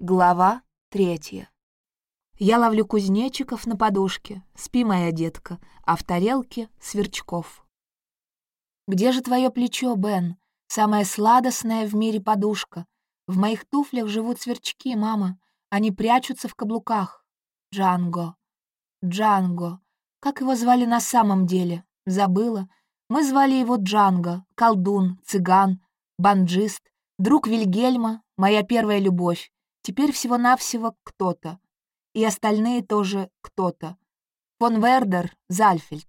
Глава третья. Я ловлю кузнечиков на подушке, спи, моя детка, а в тарелке — сверчков. Где же твое плечо, Бен? Самая сладостная в мире подушка. В моих туфлях живут сверчки, мама. Они прячутся в каблуках. Джанго. Джанго. Как его звали на самом деле? Забыла. Мы звали его Джанго, колдун, цыган, банджист, друг Вильгельма, моя первая любовь. Теперь всего-навсего кто-то. И остальные тоже кто-то. Фон Вердер, Зальфельд.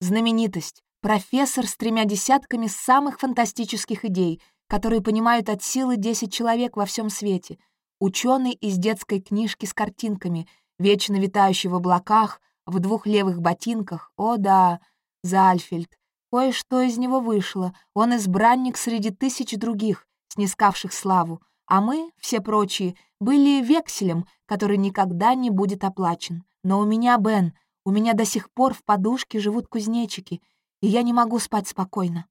Знаменитость. Профессор с тремя десятками самых фантастических идей, которые понимают от силы 10 человек во всем свете. Ученый из детской книжки с картинками, вечно витающий в облаках, в двух левых ботинках. О да, Зальфельд. Кое-что из него вышло. Он избранник среди тысяч других, снискавших славу. А мы, все прочие, были векселем, который никогда не будет оплачен. Но у меня, Бен, у меня до сих пор в подушке живут кузнечики, и я не могу спать спокойно.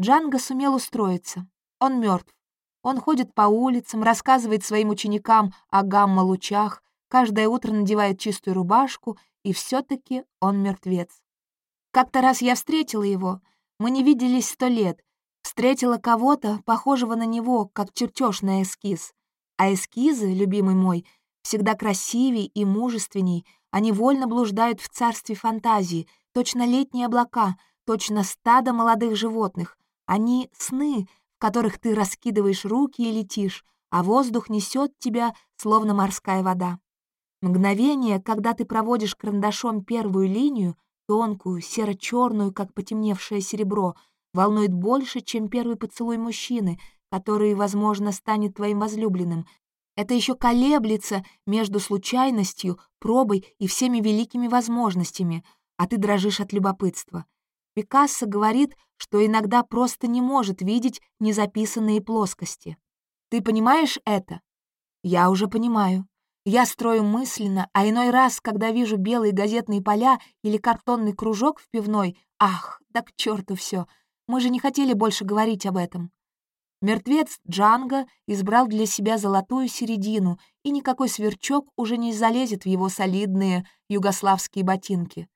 Джанго сумел устроиться. Он мертв. Он ходит по улицам, рассказывает своим ученикам о гамма-лучах, каждое утро надевает чистую рубашку, и все таки он мертвец. Как-то раз я встретила его. Мы не виделись сто лет, Встретила кого-то, похожего на него, как чертеж на эскиз. А эскизы, любимый мой, всегда красивей и мужественней, они вольно блуждают в царстве фантазии, точно летние облака, точно стадо молодых животных. Они — сны, в которых ты раскидываешь руки и летишь, а воздух несет тебя, словно морская вода. Мгновение, когда ты проводишь карандашом первую линию, тонкую, серо-черную, как потемневшее серебро — волнует больше, чем первый поцелуй мужчины, который, возможно, станет твоим возлюбленным. Это еще колеблется между случайностью, пробой и всеми великими возможностями, а ты дрожишь от любопытства. Пикассо говорит, что иногда просто не может видеть незаписанные плоскости. Ты понимаешь это? Я уже понимаю. Я строю мысленно, а иной раз, когда вижу белые газетные поля или картонный кружок в пивной, ах, да к черту все, мы же не хотели больше говорить об этом. Мертвец Джанго избрал для себя золотую середину, и никакой сверчок уже не залезет в его солидные югославские ботинки.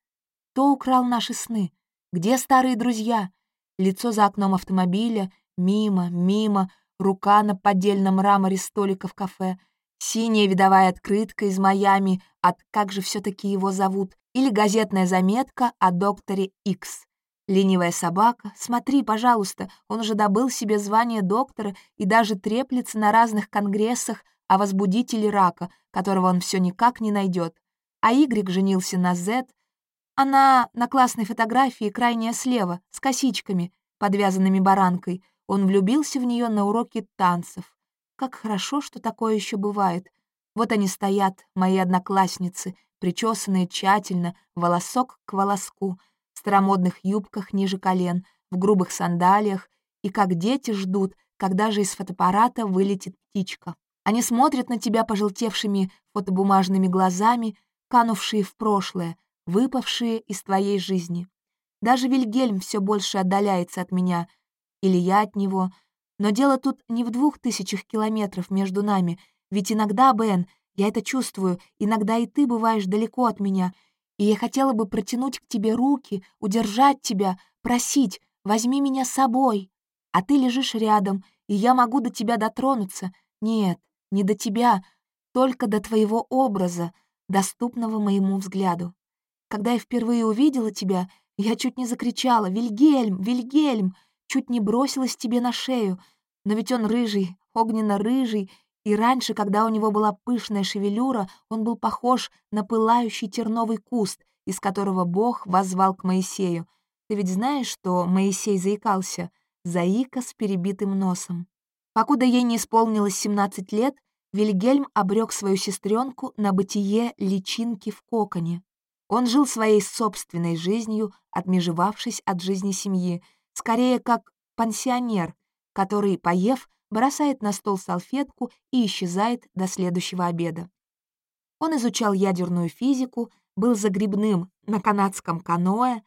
Кто украл наши сны? Где старые друзья? Лицо за окном автомобиля, мимо, мимо, рука на поддельном мраморе столика в кафе, синяя видовая открытка из Майами от «Как же все таки его зовут?» или газетная заметка о докторе Икс. Ленивая собака, смотри, пожалуйста, он уже добыл себе звание доктора и даже треплется на разных конгрессах о возбудителе рака, которого он все никак не найдет. А Y женился на Z. Она на классной фотографии крайняя слева, с косичками, подвязанными баранкой. Он влюбился в нее на уроке танцев. Как хорошо, что такое еще бывает. Вот они стоят, мои одноклассницы, причесанные тщательно, волосок к волоску — старомодных юбках ниже колен, в грубых сандалиях, и как дети ждут, когда же из фотоаппарата вылетит птичка. Они смотрят на тебя пожелтевшими фотобумажными глазами, канувшие в прошлое, выпавшие из твоей жизни. Даже Вильгельм все больше отдаляется от меня, или я от него. Но дело тут не в двух тысячах километров между нами, ведь иногда, Бен, я это чувствую, иногда и ты бываешь далеко от меня — и я хотела бы протянуть к тебе руки, удержать тебя, просить, возьми меня с собой. А ты лежишь рядом, и я могу до тебя дотронуться. Нет, не до тебя, только до твоего образа, доступного моему взгляду. Когда я впервые увидела тебя, я чуть не закричала «Вильгельм! Вильгельм!» чуть не бросилась тебе на шею, но ведь он рыжий, огненно-рыжий, и раньше, когда у него была пышная шевелюра, он был похож на пылающий терновый куст, из которого Бог возвал к Моисею. Ты ведь знаешь, что Моисей заикался? Заика с перебитым носом. Покуда ей не исполнилось 17 лет, Вильгельм обрек свою сестренку на бытие личинки в коконе. Он жил своей собственной жизнью, отмежевавшись от жизни семьи, скорее как пансионер, который, поев, бросает на стол салфетку и исчезает до следующего обеда. Он изучал ядерную физику, был загребным на канадском каноэ.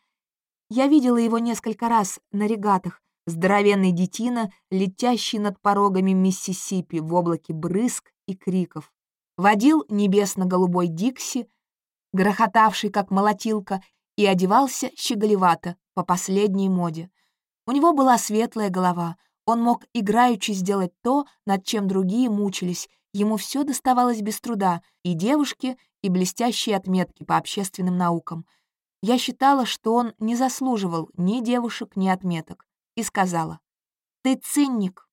Я видела его несколько раз на регатах, здоровенный детина, летящий над порогами Миссисипи в облаке брызг и криков. Водил небесно-голубой Дикси, грохотавший как молотилка, и одевался щеголевато по последней моде. У него была светлая голова, он мог играючи сделать то, над чем другие мучились, ему все доставалось без труда, и девушки, и блестящие отметки по общественным наукам. Я считала, что он не заслуживал ни девушек, ни отметок, и сказала, «Ты цинник».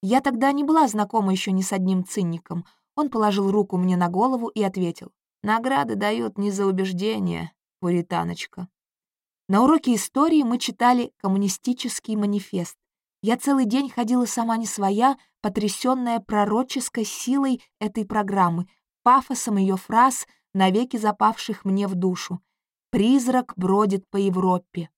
Я тогда не была знакома еще ни с одним цинником. Он положил руку мне на голову и ответил, «Награды дают не за убеждения, пуританочка». На уроке истории мы читали коммунистический манифест. Я целый день ходила сама не своя, потрясённая пророческой силой этой программы, пафосом ее фраз, навеки запавших мне в душу. «Призрак бродит по Европе».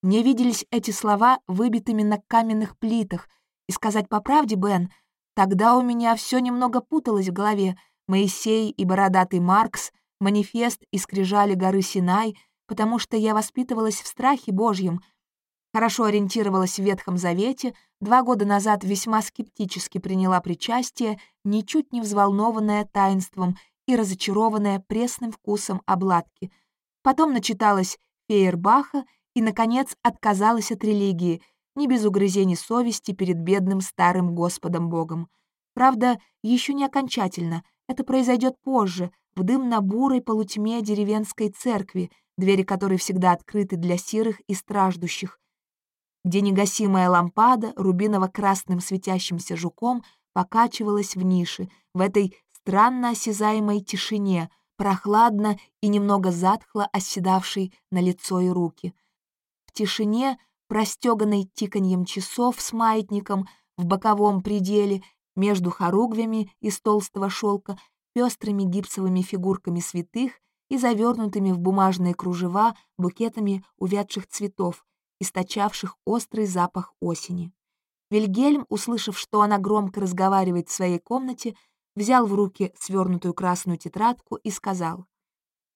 Мне виделись эти слова выбитыми на каменных плитах, и сказать по правде, Бен, тогда у меня все немного путалось в голове. Моисей и бородатый Маркс, манифест и скрижали горы Синай, потому что я воспитывалась в страхе Божьем — Хорошо ориентировалась в Ветхом Завете, два года назад весьма скептически приняла причастие, ничуть не взволнованная таинством и разочарованная пресным вкусом обладки. Потом начиталась Фейербаха и, наконец, отказалась от религии, не без угрызений совести перед бедным старым Господом Богом. Правда, еще не окончательно, это произойдет позже, в дымно-бурой полутьме деревенской церкви, двери которой всегда открыты для сирых и страждущих, где негасимая лампада рубиново-красным светящимся жуком покачивалась в нише, в этой странно осязаемой тишине, прохладно и немного затхло оседавшей на лицо и руки. В тишине, простеганной тиканьем часов с маятником в боковом пределе, между хоругвями из толстого шелка, пестрыми гипсовыми фигурками святых и завернутыми в бумажные кружева букетами увядших цветов, источавших острый запах осени. Вильгельм, услышав, что она громко разговаривает в своей комнате, взял в руки свернутую красную тетрадку и сказал,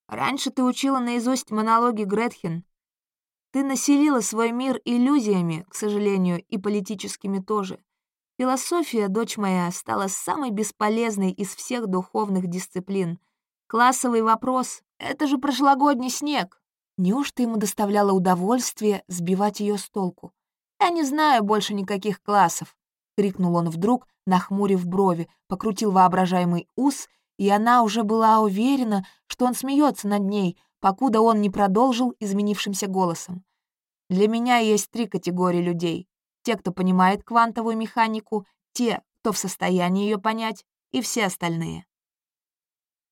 «Раньше ты учила наизусть монологи Гретхен. Ты населила свой мир иллюзиями, к сожалению, и политическими тоже. Философия, дочь моя, стала самой бесполезной из всех духовных дисциплин. Классовый вопрос — это же прошлогодний снег. Неужто ему доставляло удовольствие сбивать ее с толку? «Я не знаю больше никаких классов», — крикнул он вдруг, нахмурив брови, покрутил воображаемый ус, и она уже была уверена, что он смеется над ней, покуда он не продолжил изменившимся голосом. «Для меня есть три категории людей. Те, кто понимает квантовую механику, те, кто в состоянии ее понять, и все остальные».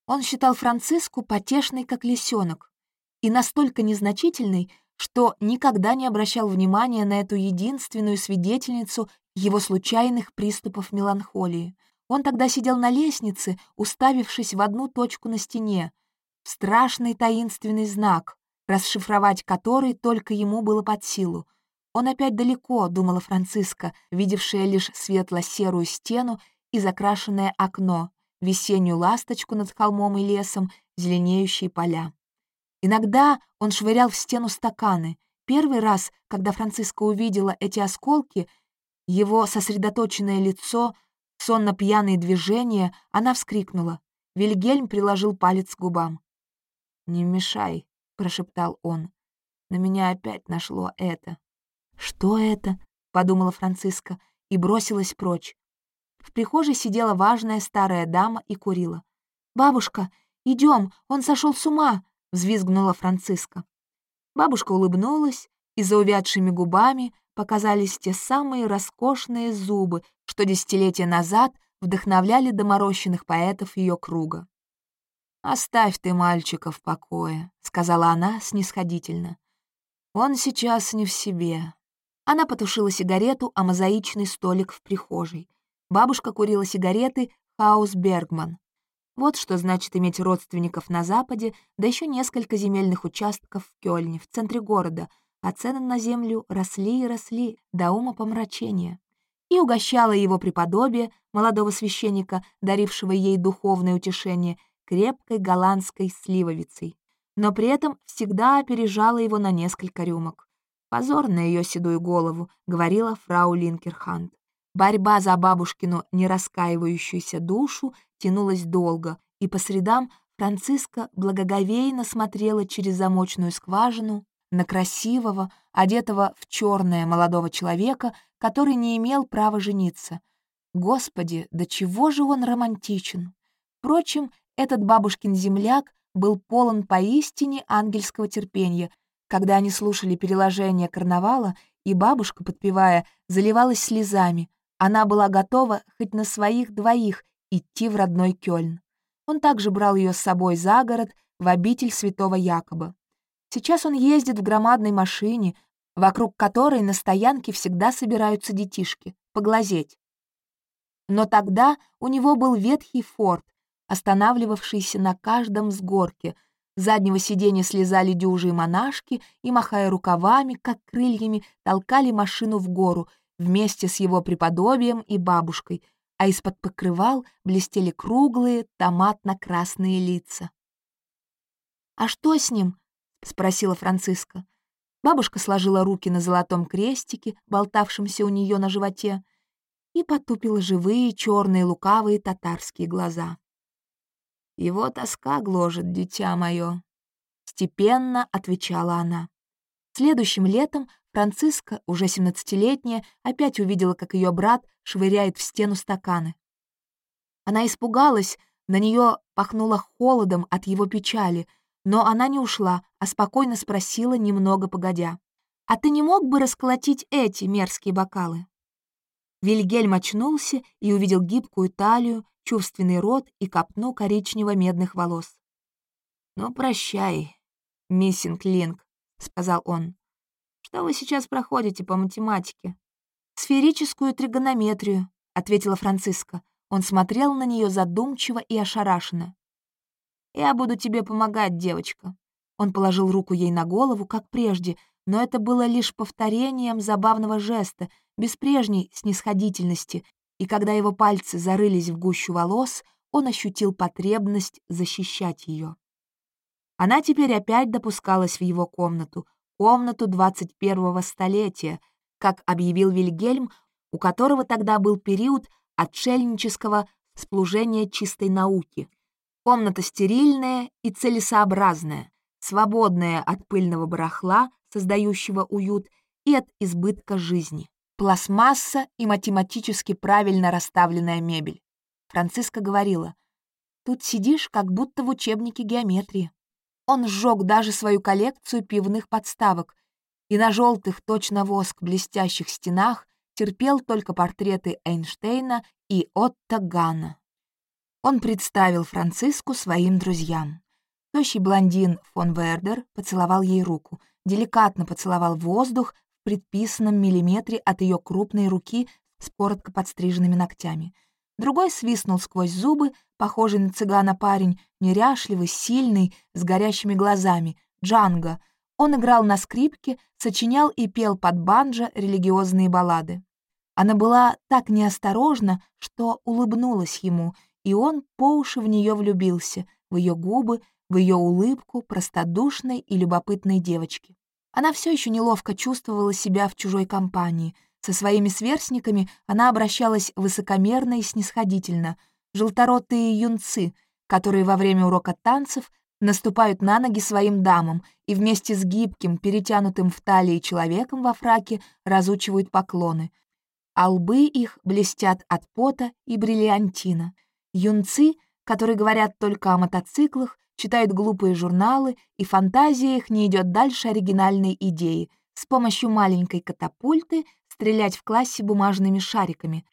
Он считал Франциску потешной, как лисенок, и настолько незначительной, что никогда не обращал внимания на эту единственную свидетельницу его случайных приступов меланхолии. Он тогда сидел на лестнице, уставившись в одну точку на стене, страшный таинственный знак, расшифровать который только ему было под силу. «Он опять далеко», — думала Франциска, видевшая лишь светло-серую стену и закрашенное окно, весеннюю ласточку над холмом и лесом, зеленеющие поля. Иногда он швырял в стену стаканы. Первый раз, когда Франциска увидела эти осколки, его сосредоточенное лицо, сонно-пьяные движения, она вскрикнула. Вильгельм приложил палец к губам. «Не мешай», — прошептал он. «На меня опять нашло это». «Что это?» — подумала Франциска и бросилась прочь. В прихожей сидела важная старая дама и курила. «Бабушка, идем, он сошел с ума!» — взвизгнула Франциска. Бабушка улыбнулась, и за увядшими губами показались те самые роскошные зубы, что десятилетия назад вдохновляли доморощенных поэтов ее круга. «Оставь ты мальчика в покое», — сказала она снисходительно. «Он сейчас не в себе». Она потушила сигарету о мозаичный столик в прихожей. Бабушка курила сигареты «Хаус Бергман». Вот что значит иметь родственников на Западе, да еще несколько земельных участков в Кёльне, в центре города, а цены на землю росли и росли до ума помрачения. И угощала его преподобие, молодого священника, дарившего ей духовное утешение, крепкой голландской сливовицей. Но при этом всегда опережала его на несколько рюмок. Позор на ее седую голову, говорила фрау Линкерханд. Борьба за бабушкину нераскаивающуюся душу тянулась долго, и по средам Франциска благоговейно смотрела через замочную скважину на красивого, одетого в черное молодого человека, который не имел права жениться. Господи, до чего же он романтичен! Впрочем, этот бабушкин земляк был полон поистине ангельского терпения, когда они слушали переложение карнавала, и бабушка, подпевая, заливалась слезами. Она была готова хоть на своих двоих идти в родной Кёльн. Он также брал ее с собой за город, в обитель святого Якоба. Сейчас он ездит в громадной машине, вокруг которой на стоянке всегда собираются детишки, поглазеть. Но тогда у него был ветхий форт, останавливавшийся на каждом сгорке. С заднего сиденья слезали дюжи монашки и, махая рукавами, как крыльями, толкали машину в гору вместе с его преподобием и бабушкой, а из-под покрывал блестели круглые томатно-красные лица. «А что с ним?» — спросила Франциска. Бабушка сложила руки на золотом крестике, болтавшемся у нее на животе, и потупила живые, черные, лукавые татарские глаза. «Его тоска гложет, дитя мое», — степенно отвечала она. Следующим летом Франциска, уже семнадцатилетняя, опять увидела, как ее брат швыряет в стену стаканы. Она испугалась, на нее пахнуло холодом от его печали — но она не ушла, а спокойно спросила, немного погодя. «А ты не мог бы расколотить эти мерзкие бокалы?» Вильгельм очнулся и увидел гибкую талию, чувственный рот и копну коричнево-медных волос. «Ну, прощай, миссинг Линк», — сказал он. «Что вы сейчас проходите по математике?» «Сферическую тригонометрию», — ответила Франциска. Он смотрел на нее задумчиво и ошарашенно. «Я буду тебе помогать, девочка». Он положил руку ей на голову, как прежде, но это было лишь повторением забавного жеста, без прежней снисходительности, и когда его пальцы зарылись в гущу волос, он ощутил потребность защищать ее. Она теперь опять допускалась в его комнату, комнату 21-го столетия, как объявил Вильгельм, у которого тогда был период отшельнического служения чистой науки — Комната стерильная и целесообразная, свободная от пыльного барахла, создающего уют, и от избытка жизни. Пластмасса и математически правильно расставленная мебель. Франциска говорила, «Тут сидишь, как будто в учебнике геометрии». Он сжег даже свою коллекцию пивных подставок, и на желтых, точно воск, блестящих стенах терпел только портреты Эйнштейна и Отто Ганна. Он представил Франциску своим друзьям. Тощий блондин фон Вердер поцеловал ей руку, деликатно поцеловал воздух в предписанном миллиметре от ее крупной руки с коротко подстриженными ногтями. Другой свистнул сквозь зубы, похожий на цыгана парень, неряшливый, сильный, с горящими глазами, Джанго. Он играл на скрипке, сочинял и пел под банджо религиозные баллады. Она была так неосторожна, что улыбнулась ему — и он по уши в нее влюбился, в ее губы, в ее улыбку простодушной и любопытной девочки. Она все еще неловко чувствовала себя в чужой компании. Со своими сверстниками она обращалась высокомерно и снисходительно. Желторотые юнцы, которые во время урока танцев наступают на ноги своим дамам и вместе с гибким, перетянутым в талии человеком во фраке разучивают поклоны. А лбы их блестят от пота и бриллиантина — Юнцы, которые говорят только о мотоциклах, читают глупые журналы, и фантазия их не идет дальше оригинальной идеи с помощью маленькой катапульты стрелять в классе бумажными шариками,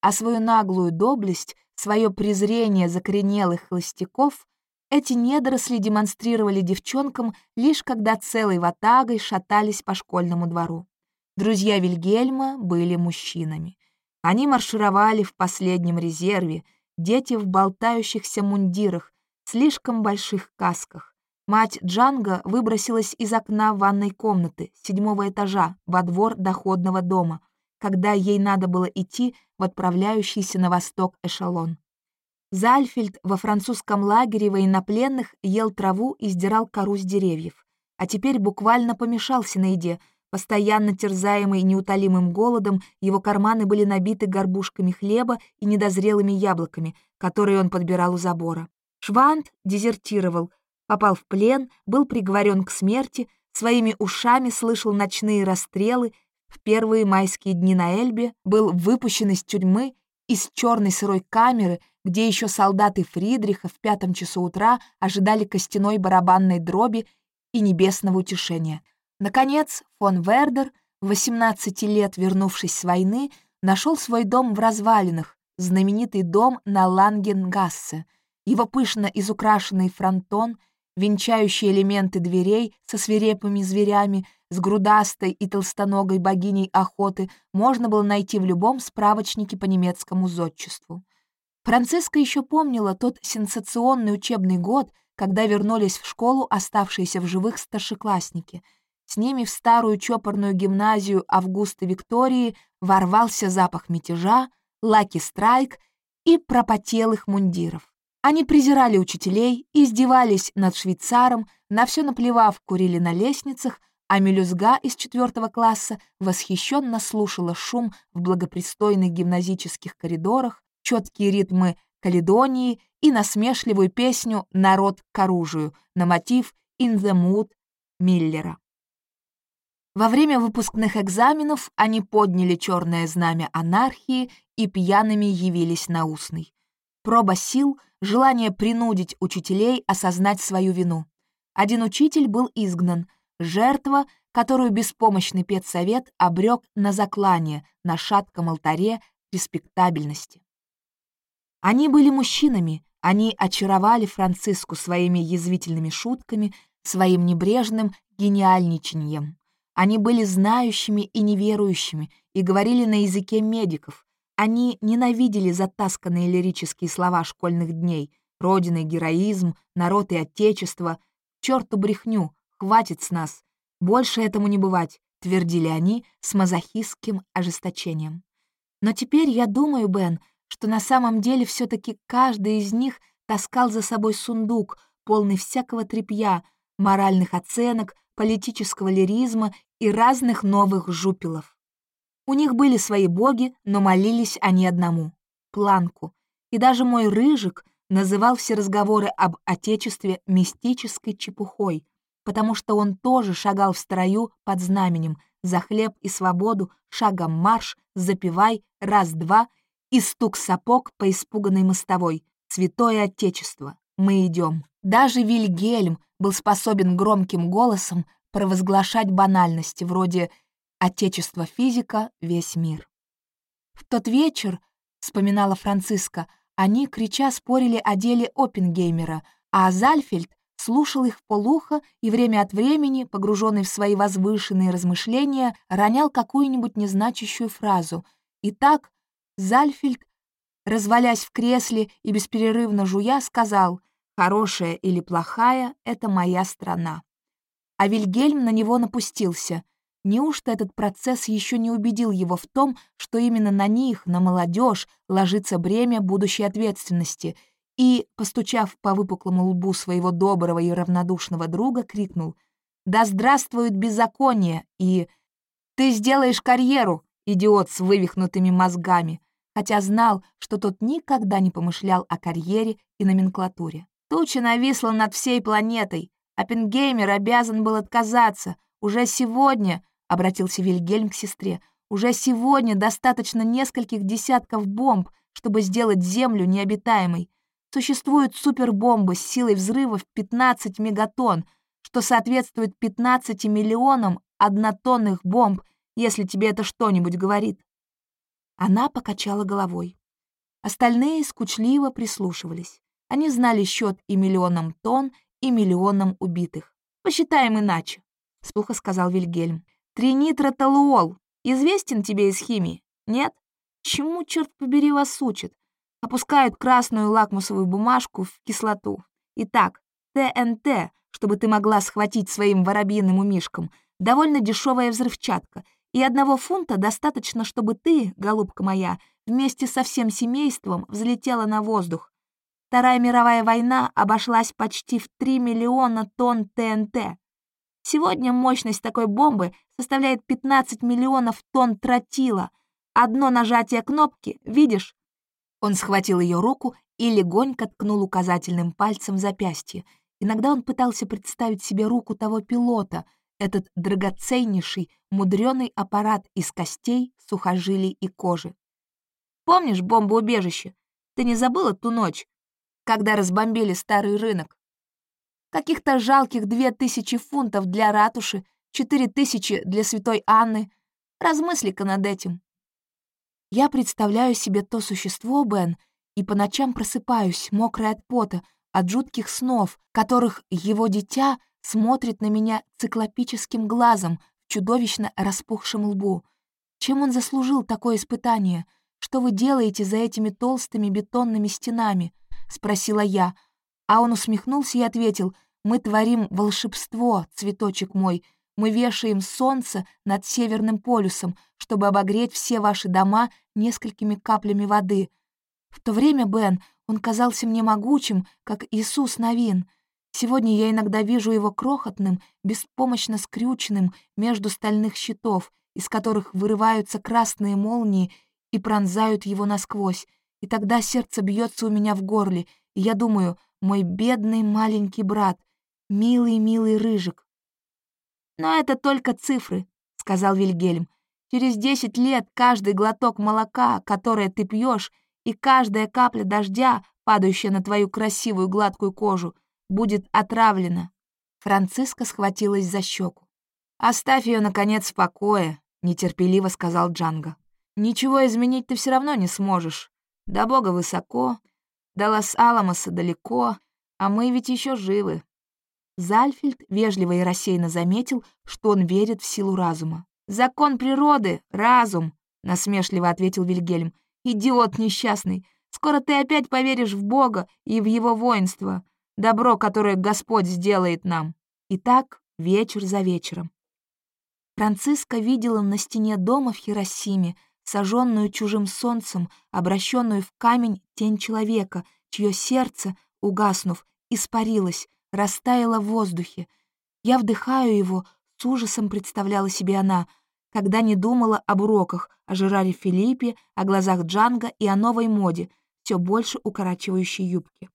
а свою наглую доблесть, свое презрение закоренелых холостяков эти недоросли демонстрировали девчонкам лишь когда целой ватагой шатались по школьному двору. Друзья Вильгельма были мужчинами. Они маршировали в последнем резерве — дети в болтающихся мундирах, слишком больших касках. Мать Джанга выбросилась из окна ванной комнаты седьмого этажа во двор доходного дома, когда ей надо было идти в отправляющийся на восток эшелон. Зальфельд во французском лагере военнопленных ел траву и сдирал кору с деревьев, а теперь буквально помешался на еде, Постоянно терзаемый неутолимым голодом, его карманы были набиты горбушками хлеба и недозрелыми яблоками, которые он подбирал у забора. Швант дезертировал, попал в плен, был приговорен к смерти, своими ушами слышал ночные расстрелы, в первые майские дни на Эльбе был выпущен из тюрьмы, из черной сырой камеры, где еще солдаты Фридриха в пятом часу утра ожидали костяной барабанной дроби и небесного утешения. Наконец, фон Вердер, 18 лет вернувшись с войны, нашел свой дом в развалинах, знаменитый дом на Лангенгассе. Его пышно изукрашенный фронтон, венчающие элементы дверей со свирепыми зверями, с грудастой и толстоногой богиней охоты можно было найти в любом справочнике по немецкому зодчеству. Франциска еще помнила тот сенсационный учебный год, когда вернулись в школу оставшиеся в живых старшеклассники — с ними в старую чопорную гимназию Августа Виктории ворвался запах мятежа, Lucky Strike и пропотелых мундиров. Они презирали учителей, издевались над швейцаром, на все наплевав, курили на лестницах, а мелюзга из четвертого класса восхищенно слушала шум в благопристойных гимназических коридорах, четкие ритмы каледонии и насмешливую песню «Народ к оружию» на мотив «In the Mood» Миллера. Во время выпускных экзаменов они подняли черное знамя анархии и пьяными явились на устный. Проба сил, желание принудить учителей осознать свою вину. Один учитель был изгнан, жертва, которую беспомощный педсовет обрек на заклание на шатком алтаре респектабельности. Они были мужчинами, они очаровали Франциску своими язвительными шутками, своим небрежным гениальничаньем. Они были знающими и неверующими и говорили на языке медиков. Они ненавидели затасканные лирические слова школьных дней «Родина и героизм», «Народ и Отечество», «Чёрту брехню», «Хватит с нас», «Больше этому не бывать», — твердили они с мазохистским ожесточением. Но теперь я думаю, Бен, что на самом деле все таки каждый из них таскал за собой сундук, полный всякого тряпья, моральных оценок, политического лиризма и разных новых жупелов. У них были свои боги, но молились они одному — Планку. И даже мой Рыжик называл все разговоры об Отечестве мистической чепухой, потому что он тоже шагал в строю под знаменем «За хлеб и свободу, шагом марш, запивай, раз-два» и стук сапог по испуганной мостовой «Святое Отечество, мы идем». Даже Вильгельм был способен громким голосом провозглашать банальности вроде «Отечество физика, весь мир». В тот вечер, вспоминала Франциска, они, крича, спорили о деле Оппенгеймера, а Зальфельд слушал их полухо и время от времени, погруженный в свои возвышенные размышления, ронял какую-нибудь незначащую фразу. И так Зальфельд, развалясь в кресле и бесперерывно жуя, сказал «Хорошая или плохая — это моя страна» а Вильгельм на него напустился. Неужто этот процесс еще не убедил его в том, что именно на них, на молодежь, ложится бремя будущей ответственности, и, постучав по выпуклому лбу своего доброго и равнодушного друга, крикнул «Да здравствует беззаконие!» и «Ты сделаешь карьеру, идиот с вывихнутыми мозгами!» хотя знал, что тот никогда не помышлял о карьере и номенклатуре. Туча нависла над всей планетой, Оппенгеймер обязан был отказаться. Уже сегодня, — обратился Вильгельм к сестре, — уже сегодня достаточно нескольких десятков бомб, чтобы сделать Землю необитаемой. Существуют супербомбы с силой взрыва в 15 мегатонн, что соответствует 15 миллионам однотонных бомб, если тебе это что-нибудь говорит. Она покачала головой. Остальные скучливо прислушивались. Они знали счет и миллионам тонн, и миллионам убитых. Посчитаем иначе, — сплохо сказал Вильгельм. Тринитротолуол известен тебе из химии? Нет? Чему, черт побери, вас учат? Опускают красную лакмусовую бумажку в кислоту. Итак, ТНТ, чтобы ты могла схватить своим воробьиным умишком, довольно дешевая взрывчатка, и одного фунта достаточно, чтобы ты, голубка моя, вместе со всем семейством взлетела на воздух, Вторая мировая война обошлась почти в 3 миллиона тонн ТНТ. Сегодня мощность такой бомбы составляет 15 миллионов тонн тротила. Одно нажатие кнопки, видишь?» Он схватил ее руку и легонько ткнул указательным пальцем запястье. Иногда он пытался представить себе руку того пилота, этот драгоценнейший, мудреный аппарат из костей, сухожилий и кожи. «Помнишь бомбоубежище? Ты не забыла ту ночь, когда разбомбили старый рынок? Каких-то жалких две тысячи фунтов для ратуши, четыре тысячи для святой Анны. Размысли-ка над этим. Я представляю себе то существо, Бен, и по ночам просыпаюсь, мокрая от пота, от жутких снов, которых его дитя смотрит на меня циклопическим глазом чудовищно распухшем лбу. Чем он заслужил такое испытание? Что вы делаете за этими толстыми бетонными стенами? — спросила я, а он усмехнулся и ответил, «Мы творим волшебство, цветочек мой. Мы вешаем солнце над Северным полюсом, чтобы обогреть все ваши дома несколькими каплями воды. В то время, Бен, он казался мне могучим, как Иисус Новин. Сегодня я иногда вижу его крохотным, беспомощно скрюченным между стальных щитов, из которых вырываются красные молнии и пронзают его насквозь. И тогда сердце бьется у меня в горле, и я думаю, мой бедный маленький брат, милый-милый рыжик. «Но это только цифры», — сказал Вильгельм. «Через десять лет каждый глоток молока, которое ты пьешь, и каждая капля дождя, падающая на твою красивую гладкую кожу, будет отравлена». Франциска схватилась за щеку. «Оставь ее, наконец, в покое», — нетерпеливо сказал Джанго. «Ничего изменить ты все равно не сможешь. До Бога высоко, до Лос-Аламоса далеко, а мы ведь еще живы». Зальфельд вежливо и рассеянно заметил, что он верит в силу разума. «Закон природы — разум», — насмешливо ответил Вильгельм. «Идиот несчастный! Скоро ты опять поверишь в Бога и в Его воинство, добро, которое Господь сделает нам». И так вечер за вечером. Франциска видела на стене дома в Хиросиме сожженную чужим солнцем, обращенную в камень тень человека, чье сердце, угаснув, испарилось, растаяло в воздухе. Я вдыхаю его, с ужасом представляла себе она, когда не думала об уроках, о Жераре Филиппе, о глазах Джанга и о новой моде, все больше укорачивающей юбки.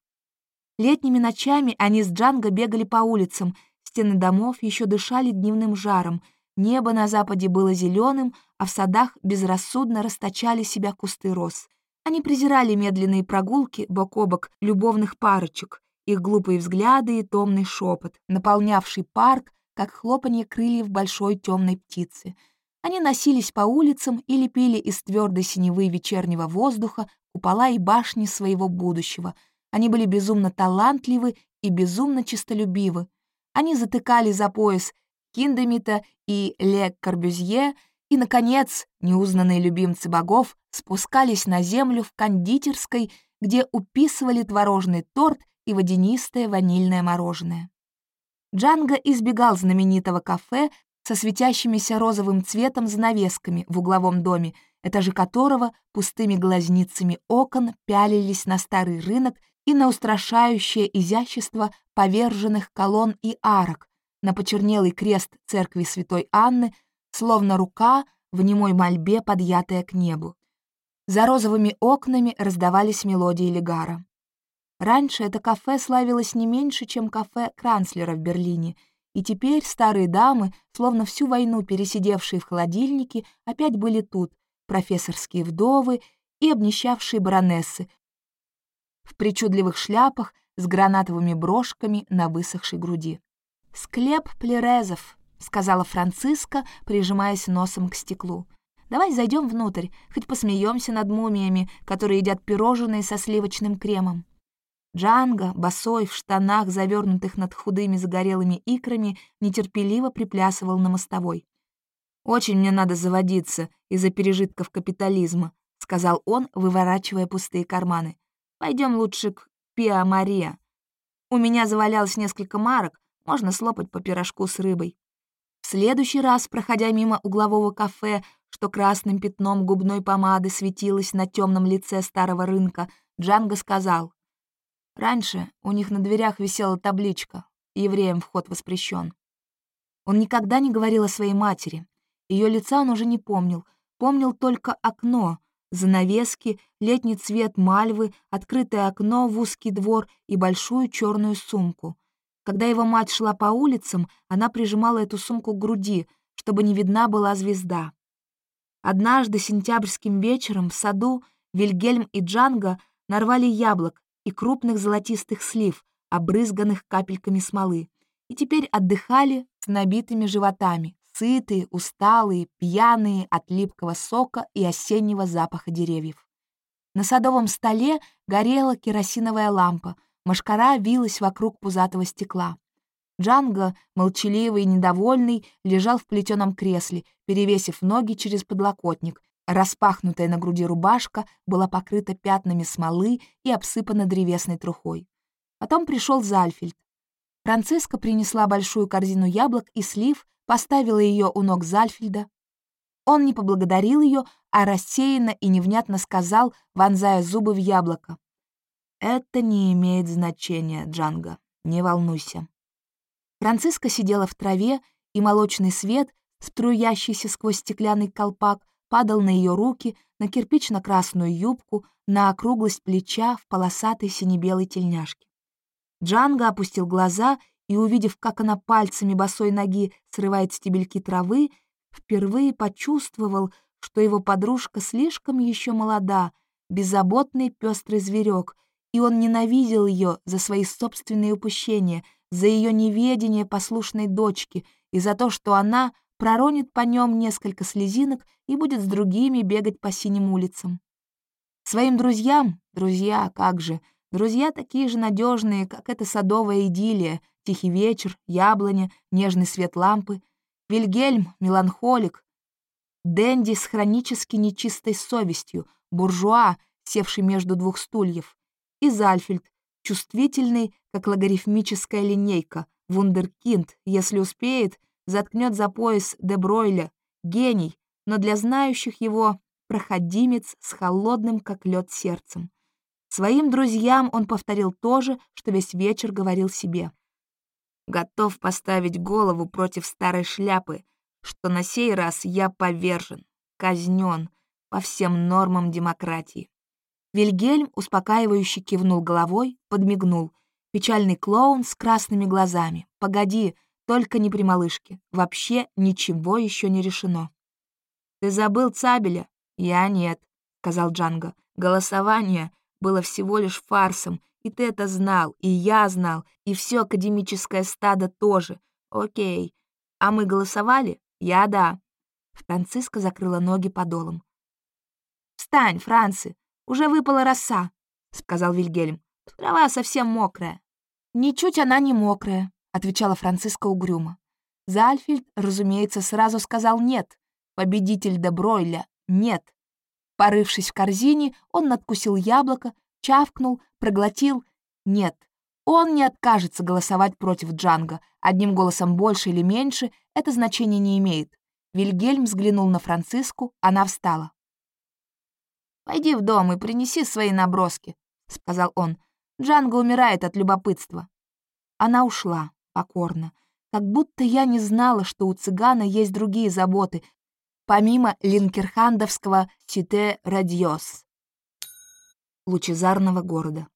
Летними ночами они с Джанго бегали по улицам, стены домов еще дышали дневным жаром, Небо на западе было зеленым, а в садах безрассудно расточали себя кусты роз. Они презирали медленные прогулки бок о бок любовных парочек, их глупые взгляды и томный шепот, наполнявший парк, как хлопанье крыльев большой темной птицы. Они носились по улицам и лепили из твердой синевы вечернего воздуха купола и башни своего будущего. Они были безумно талантливы и безумно честолюбивы. Они затыкали за пояс Киндемита и Ле Корбюзье, и, наконец, неузнанные любимцы богов спускались на землю в кондитерской, где уписывали творожный торт и водянистое ванильное мороженое. Джанго избегал знаменитого кафе со светящимися розовым цветом занавесками в угловом доме, этажи которого пустыми глазницами окон пялились на старый рынок и на устрашающее изящество поверженных колонн и арок, на почернелый крест церкви святой Анны, словно рука в немой мольбе, подъятая к небу. За розовыми окнами раздавались мелодии Легара. Раньше это кафе славилось не меньше, чем кафе Кранцлера в Берлине, и теперь старые дамы, словно всю войну пересидевшие в холодильнике, опять были тут, профессорские вдовы и обнищавшие баронессы, в причудливых шляпах с гранатовыми брошками на высохшей груди. «Склеп плерезов», — сказала Франциска, прижимаясь носом к стеклу. «Давай зайдем внутрь, хоть посмеемся над мумиями, которые едят пирожные со сливочным кремом». Джанго, босой, в штанах, завернутых над худыми загорелыми икрами, нетерпеливо приплясывал на мостовой. «Очень мне надо заводиться из-за пережитков капитализма», — сказал он, выворачивая пустые карманы. Пойдем лучше к Пиа Мария. У меня завалялось несколько марок, можно слопать по пирожку с рыбой. В следующий раз, проходя мимо углового кафе, что красным пятном губной помады светилось на темном лице старого рынка, Джанго сказал. Раньше у них на дверях висела табличка «Евреям вход воспрещен». Он никогда не говорил о своей матери. Ее лица он уже не помнил, помнил только окно, занавески, летний цвет мальвы, открытое окно в узкий двор и большую черную сумку. Когда его мать шла по улицам, она прижимала эту сумку к груди, чтобы не видна была звезда. Однажды сентябрьским вечером в саду Вильгельм и Джанго нарвали яблок и крупных золотистых слив, обрызганных капельками смолы, и теперь отдыхали с набитыми животами, сытые, усталые, пьяные от липкого сока и осеннего запаха деревьев. На садовом столе горела керосиновая лампа, машкара вилась вокруг пузатого стекла. Джанго, молчаливый и недовольный, лежал в плетеном кресле, перевесив ноги через подлокотник. Распахнутая на груди рубашка была покрыта пятнами смолы и обсыпана древесной трухой. Потом пришел Зальфельд. Франциска принесла большую корзину яблок и слив, поставила ее у ног Зальфельда. Он не поблагодарил ее, а рассеянно и невнятно сказал, вонзая зубы в яблоко. «Это не имеет значения, Джанго, не волнуйся». Франциска сидела в траве, и молочный свет, струящийся сквозь стеклянный колпак, падал на ее руки, на кирпично-красную юбку, на округлость плеча в полосатой сине-белой тельняшке. Джанго опустил глаза и, увидев, как она пальцами босой ноги срывает стебельки травы, впервые почувствовал, что его подружка слишком еще молода, беззаботный пестрый зверек, и он ненавидел ее за свои собственные упущения, за ее неведение послушной дочки и за то, что она проронит по нем несколько слезинок и будет с другими бегать по синим улицам. Своим друзьям, друзья, как же, друзья такие же надежные, как эта садовая идиллия, тихий вечер, яблоня, нежный свет лампы, Вильгельм, меланхолик, Дэнди с хронически нечистой совестью, буржуа, севший между двух стульев, и Зальфельд, чувствительный, как логарифмическая линейка, вундеркинд, если успеет, заткнет за пояс Дебройля, гений, но для знающих его проходимец с холодным, как лед, сердцем. Своим друзьям он повторил то же, что весь вечер говорил себе. Готов поставить голову против старой шляпы, что на сей раз я повержен, казнен по всем нормам демократии. Вильгельм успокаивающе кивнул головой, подмигнул. Печальный клоун с красными глазами. «Погоди, только не при малышке. Вообще ничего еще не решено». «Ты забыл Цабеля?» «Я нет», — сказал Джанго. «Голосование было всего лишь фарсом, и ты это знал, и я знал, и все академическое стадо тоже. Окей. А мы голосовали? Я да». Франциска закрыла ноги подолом. «Встань, Франци, уже выпала роса», — сказал Вильгельм. «Трава совсем мокрая». «Ничуть она не мокрая», — отвечала Франциска угрюмо. Зальфельд, разумеется, сразу сказал «нет». Победитель Дебройля — «нет». Порывшись в корзине, он надкусил яблоко, чавкнул, проглотил «нет». Он не откажется голосовать против Джанга. Одним голосом больше или меньше — это значение не имеет. Вильгельм взглянул на Франциску, она встала. «Пойди в дом и принеси свои наброски», — сказал он. «Джанго умирает от любопытства». Она ушла, покорно, как будто я не знала, что у цыгана есть другие заботы, помимо линкерхандовского «Сите Радиос» лучезарного города.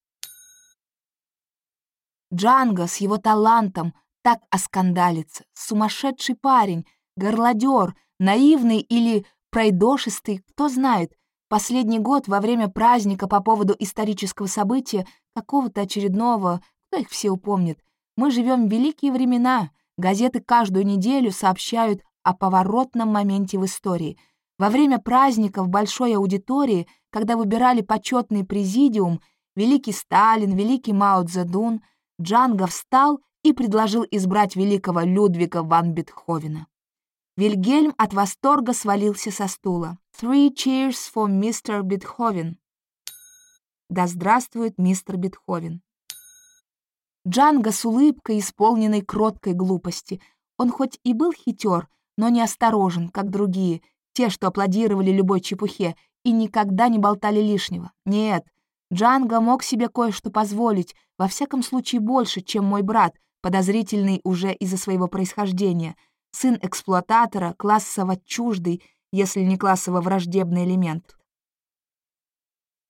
Джанго с его талантом так оскандалится, сумасшедший парень, горлодер, наивный или пройдошистый, кто знает, Последний год во время праздника по поводу исторического события, какого-то очередного, кто их все упомнит, мы живем в великие времена. Газеты каждую неделю сообщают о поворотном моменте в истории. Во время праздника в большой аудитории, когда выбирали почетный президиум, великий Сталин, великий Мао Цзэдун, Джанго встал и предложил избрать великого Людвига ван Бетховена. Вильгельм от восторга свалился со стула. «Three cheers for Mr. Бетховен!» «Да здравствует мистер Бетховен!» Джанго с улыбкой, исполненной кроткой глупости. Он хоть и был хитер, но не осторожен, как другие, те, что аплодировали любой чепухе и никогда не болтали лишнего. Нет, Джанго мог себе кое-что позволить, во всяком случае больше, чем мой брат, подозрительный уже из-за своего происхождения — сын эксплуататора, классово чуждый, если не классово враждебный элемент.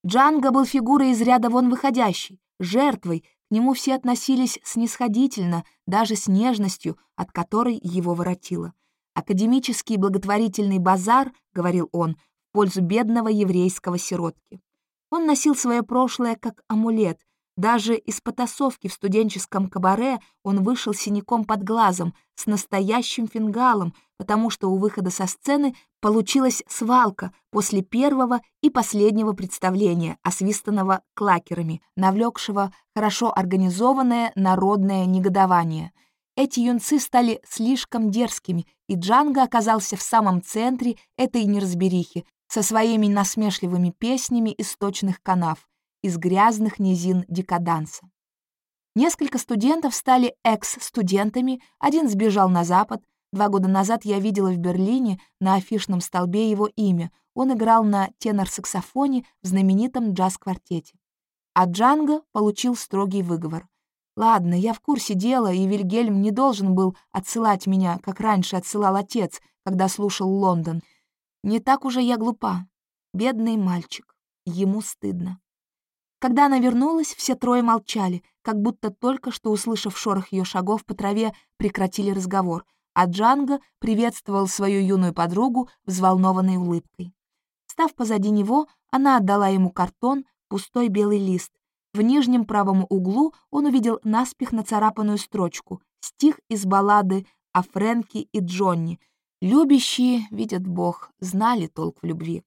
Джанго был фигурой из ряда вон выходящей, жертвой, к нему все относились снисходительно, даже с нежностью, от которой его воротило. «Академический благотворительный базар», — говорил он, в пользу бедного еврейского сиротки. Он носил свое прошлое как амулет, даже из потасовки в студенческом кабаре он вышел синяком под глазом, с настоящим фингалом, потому что у выхода со сцены получилась свалка после первого и последнего представления, освистанного клакерами, навлекшего хорошо организованное народное негодование. Эти юнцы стали слишком дерзкими, и Джанго оказался в самом центре этой неразберихи со своими насмешливыми песнями из сточных канав из грязных низин декаданса. Несколько студентов стали экс-студентами, один сбежал на Запад. Два года назад я видела в Берлине на афишном столбе его имя. Он играл на тенор-саксофоне в знаменитом джаз-квартете. А Джанго получил строгий выговор. Ладно, я в курсе дела, и Вильгельм не должен был отсылать меня, как раньше отсылал отец, когда слушал Лондон. Не так уже я глупа. Бедный мальчик. Ему стыдно. Когда она вернулась, все трое молчали, как будто только что, услышав шорох ее шагов по траве, прекратили разговор, а Джанго приветствовал свою юную подругу взволнованной улыбкой. Став позади него, она отдала ему картон, пустой белый лист. В нижнем правом углу он увидел наспех нацарапанную строчку, стих из баллады о Фрэнке и Джонни. Любящие, видят Бог, знали толк в любви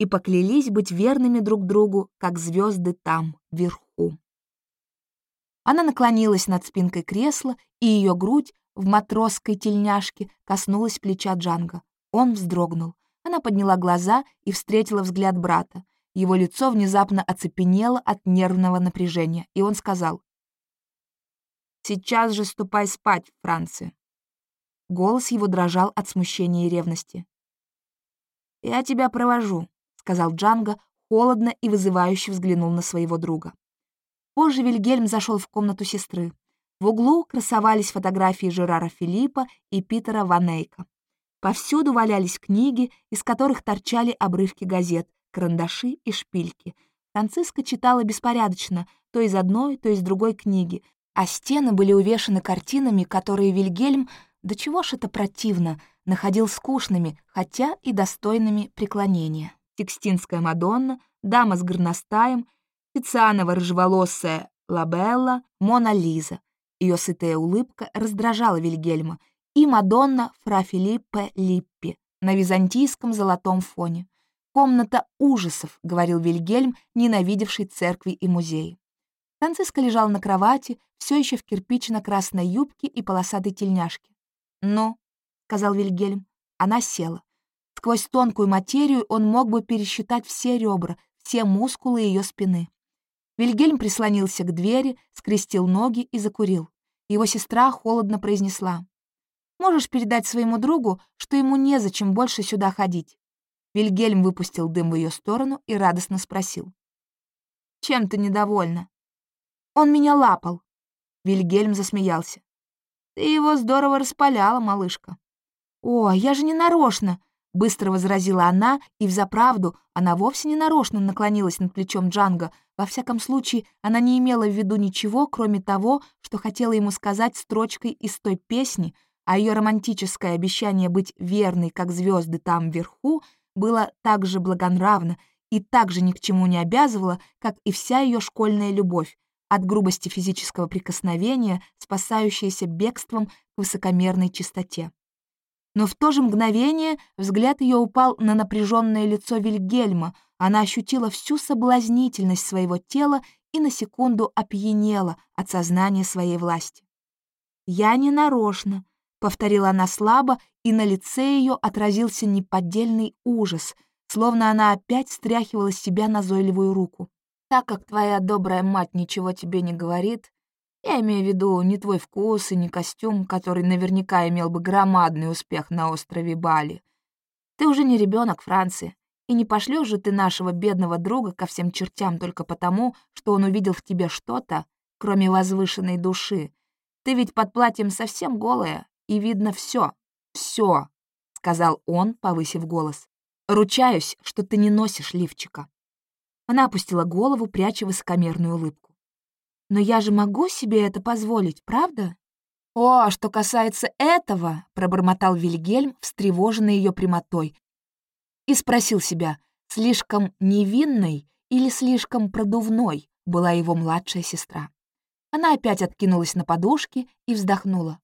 и поклялись быть верными друг другу, как звезды там, вверху. Она наклонилась над спинкой кресла, и ее грудь в матросской тельняшке коснулась плеча Джанга. Он вздрогнул. Она подняла глаза и встретила взгляд брата. Его лицо внезапно оцепенело от нервного напряжения, и он сказал, «Сейчас же ступай спать, Франция». Голос его дрожал от смущения и ревности. «Я тебя провожу», сказал Джанго, холодно и вызывающе взглянул на своего друга. Позже Вильгельм зашел в комнату сестры. В углу красовались фотографии Жерара Филиппа и Питера Ванейка. Повсюду валялись книги, из которых торчали обрывки газет, карандаши и шпильки. Франциска читала беспорядочно, то из одной, то из другой книги, а стены были увешаны картинами, которые Вильгельм, да чего ж это противно, находил скучными, хотя и достойными преклонения. Сикстинская Мадонна, дама с горностаем, Тицианова рыжеволосая Лабелла, Мона Лиза. Ее сытая улыбка раздражала Вильгельма, и Мадонна Фра Филиппе Липпи на византийском золотом фоне. «Комната ужасов», — говорил Вильгельм, ненавидевший церкви и музеи. Франциска лежал на кровати, все еще в кирпично-красной юбке и полосатой тельняшке. «Ну», — сказал Вильгельм. Она села. Сквозь тонкую материю он мог бы пересчитать все ребра, все мускулы ее спины. Вильгельм прислонился к двери, скрестил ноги и закурил. Его сестра холодно произнесла. «Можешь передать своему другу, что ему незачем больше сюда ходить?» Вильгельм выпустил дым в ее сторону и радостно спросил. «Чем ты недовольна?» «Он меня лапал». Вильгельм засмеялся. «Ты его здорово распаляла, малышка». «О, я же не нарочно!» Быстро возразила она, и взаправду она вовсе не нарочно наклонилась над плечом Джанга. Во всяком случае, она не имела в виду ничего, кроме того, что хотела ему сказать строчкой из той песни, а ее романтическое обещание быть верной, как звезды там вверху, было так же благонравно и так же ни к чему не обязывало, как и вся ее школьная любовь, от грубости физического прикосновения, спасающаяся бегством к высокомерной чистоте. Но в то же мгновение взгляд ее упал на напряженное лицо Вильгельма, она ощутила всю соблазнительность своего тела и на секунду опьянела от сознания своей власти. «Я не нарочно», — повторила она слабо, и на лице ее отразился неподдельный ужас, словно она опять стряхивала с себя назойливую руку. «Так как твоя добрая мать ничего тебе не говорит, я имею в виду не твой вкус и не костюм, который наверняка имел бы громадный успех на острове Бали. Ты уже не ребенок Франции, и не пошлешь же ты нашего бедного друга ко всем чертям только потому, что он увидел в тебе что-то, кроме возвышенной души. Ты ведь под платьем совсем голая, и видно все, Все, сказал он, повысив голос. «Ручаюсь, что ты не носишь лифчика». Она опустила голову, пряча высокомерную улыбку. «Но я же могу себе это позволить, правда?» «О, что касается этого», — пробормотал Вильгельм, встревоженный ее прямотой, и спросил себя, слишком невинной или слишком продувной была его младшая сестра. Она опять откинулась на подушки и вздохнула.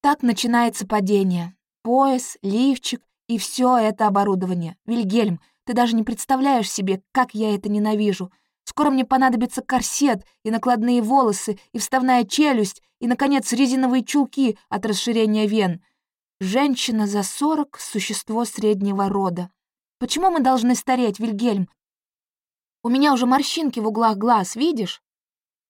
Так начинается падение. Пояс, лифчик и все это оборудование. Вильгельм, ты даже не представляешь себе, как я это ненавижу. Скоро мне понадобится корсет и накладные волосы, и вставная челюсть, и, наконец, резиновые чулки от расширения вен. Женщина за сорок — существо среднего рода. Почему мы должны стареть, Вильгельм? У меня уже морщинки в углах глаз, видишь?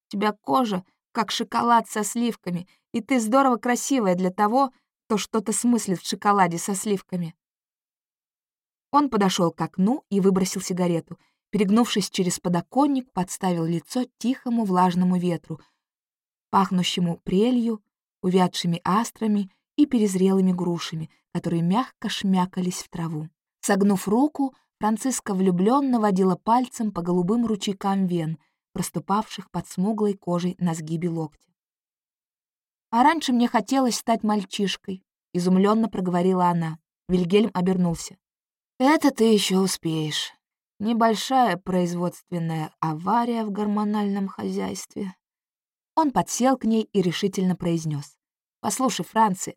У тебя кожа, как шоколад со сливками, и ты здорово красивая для того, кто что-то смыслит в шоколаде со сливками. Он подошел к окну и выбросил сигарету. Перегнувшись через подоконник, подставил лицо тихому влажному ветру, пахнущему прелью, увядшими астрами и перезрелыми грушами, которые мягко шмякались в траву. Согнув руку, Франциска влюбленно водила пальцем по голубым ручейкам вен, проступавших под смуглой кожей на сгибе локтя. «А раньше мне хотелось стать мальчишкой», — изумленно проговорила она. Вильгельм обернулся. «Это ты еще успеешь. Небольшая производственная авария в гормональном хозяйстве». Он подсел к ней и решительно произнес. «Послушай, Франци,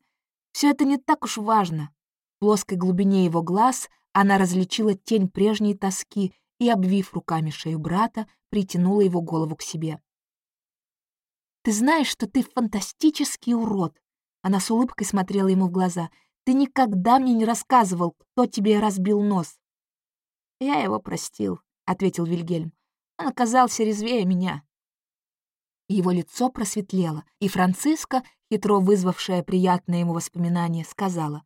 все это не так уж важно». В плоской глубине его глаз она различила тень прежней тоски и, обвив руками шею брата, притянула его голову к себе. «Ты знаешь, что ты фантастический урод!» Она с улыбкой смотрела ему в глаза. «Ты никогда мне не рассказывал, кто тебе разбил нос». «Я его простил», — ответил Вильгельм. «Он оказался резвее меня». Его лицо просветлело, и Франциска, хитро вызвавшая приятное ему воспоминание, сказала.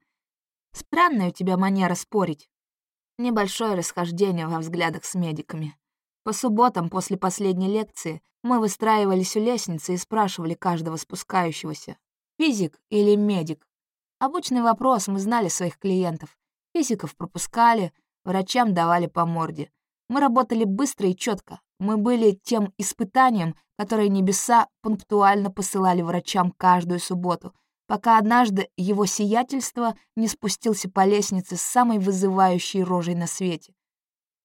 «Странная у тебя манера спорить. Небольшое расхождение во взглядах с медиками. По субботам после последней лекции мы выстраивались у лестницы и спрашивали каждого спускающегося, физик или медик. Обычный вопрос, мы знали своих клиентов. Физиков пропускали, врачам давали по морде. Мы работали быстро и четко. Мы были тем испытанием, которое небеса пунктуально посылали врачам каждую субботу, пока однажды его сиятельство не спустился по лестнице с самой вызывающей рожей на свете.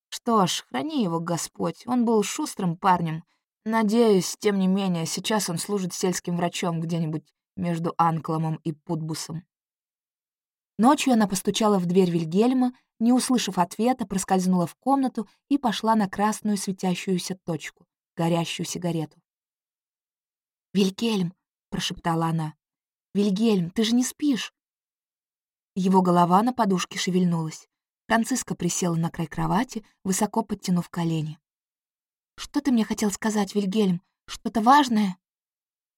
Что ж, храни его Господь, он был шустрым парнем. Надеюсь, тем не менее, сейчас он служит сельским врачом где-нибудь между Анкламом и Путбусом. Ночью она постучала в дверь Вильгельма, не услышав ответа, проскользнула в комнату и пошла на красную светящуюся точку, горящую сигарету. «Вильгельм!» — прошептала она. «Вильгельм, ты же не спишь!» Его голова на подушке шевельнулась. Франциска присела на край кровати, высоко подтянув колени. «Что ты мне хотел сказать, Вильгельм? Что-то важное?»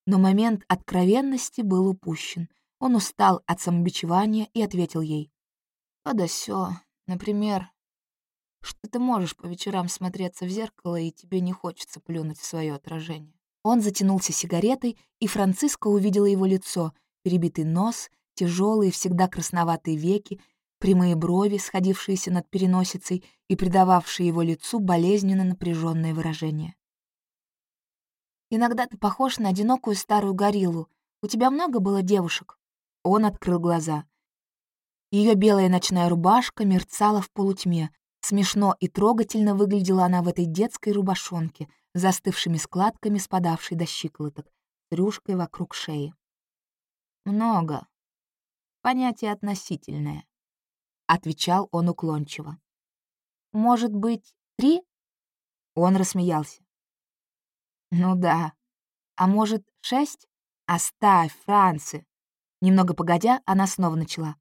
Но момент откровенности был упущен. Он устал от самобичевания и ответил ей. «А да сё. Например, что ты можешь по вечерам смотреться в зеркало, и тебе не хочется плюнуть в свое отражение». Он затянулся сигаретой, и Франциска увидела его лицо, перебитый нос, тяжелые, всегда красноватые веки, прямые брови, сходившиеся над переносицей и придававшие его лицу болезненно напряженное выражение. «Иногда ты похож на одинокую старую гориллу. У тебя много было девушек?» Он открыл глаза. Ее белая ночная рубашка мерцала в полутьме. Смешно и трогательно выглядела она в этой детской рубашонке, застывшими складками, спадавшей до щиколоток, с рюшкой вокруг шеи. «Много. Понятие относительное отвечал он уклончиво. «Может быть, три?» Он рассмеялся. «Ну да. А может, шесть? Оставь, Францы!» Немного погодя, она снова начала.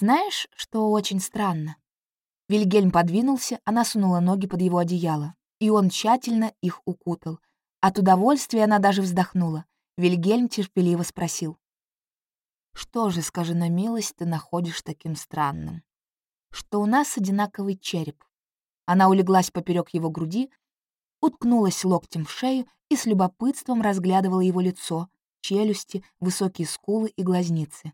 «Знаешь, что очень странно?» Вильгельм подвинулся, она сунула ноги под его одеяло, и он тщательно их укутал. От удовольствия она даже вздохнула. Вильгельм терпеливо спросил. «Что же, скажи на милость, ты находишь таким странным?» что у нас одинаковый череп. Она улеглась поперек его груди, уткнулась локтем в шею и с любопытством разглядывала его лицо, челюсти, высокие скулы и глазницы.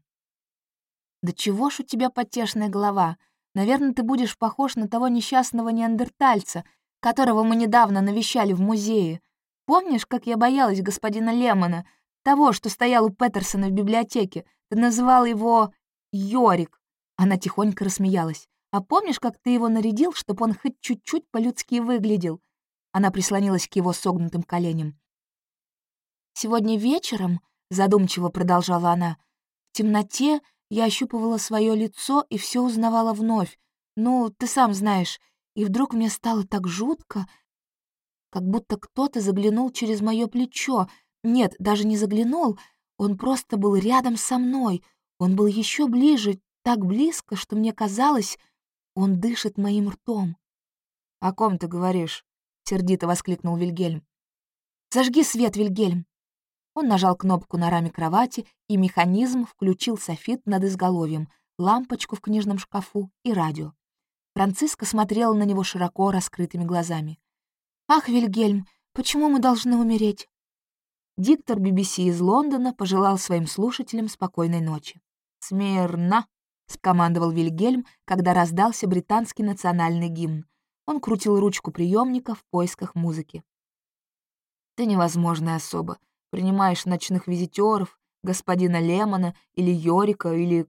«Да чего ж у тебя потешная голова? Наверное, ты будешь похож на того несчастного неандертальца, которого мы недавно навещали в музее. Помнишь, как я боялась господина Лемона, того, что стоял у Петерсона в библиотеке? Ты называл его Йорик». Она тихонько рассмеялась. «А помнишь, как ты его нарядил, чтобы он хоть чуть-чуть по-людски выглядел?» Она прислонилась к его согнутым коленям. «Сегодня вечером», — задумчиво продолжала она, — «в темноте я ощупывала свое лицо и все узнавала вновь. Ну, ты сам знаешь. И вдруг мне стало так жутко, как будто кто-то заглянул через мое плечо. Нет, даже не заглянул, он просто был рядом со мной. Он был еще ближе, так близко, что мне казалось, он дышит моим ртом. «О ком ты говоришь?» — сердито воскликнул Вильгельм. «Зажги свет, Вильгельм!» Он нажал кнопку на раме кровати, и механизм включил софит над изголовьем, лампочку в книжном шкафу и радио. Франциска смотрела на него широко раскрытыми глазами. «Ах, Вильгельм, почему мы должны умереть?» Диктор BBC из Лондона пожелал своим слушателям спокойной ночи. «Смирно!» — скомандовал Вильгельм, когда раздался британский национальный гимн. Он крутил ручку приемника в поисках музыки. «Ты невозможная особа принимаешь ночных визитеров, господина Лемона или Йорика, или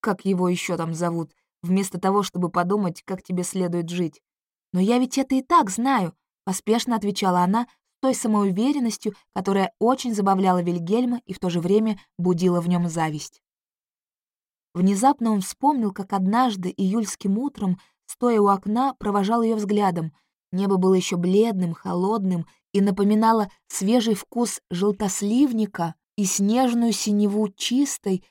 как его еще там зовут, вместо того, чтобы подумать, как тебе следует жить. «Но я ведь это и так знаю», — поспешно отвечала она с той самоуверенностью, которая очень забавляла Вильгельма и в то же время будила в нем зависть. Внезапно он вспомнил, как однажды июльским утром, стоя у окна, провожал ее взглядом. Небо было еще бледным, холодным и напоминала свежий вкус желтосливника и снежную синеву чистой,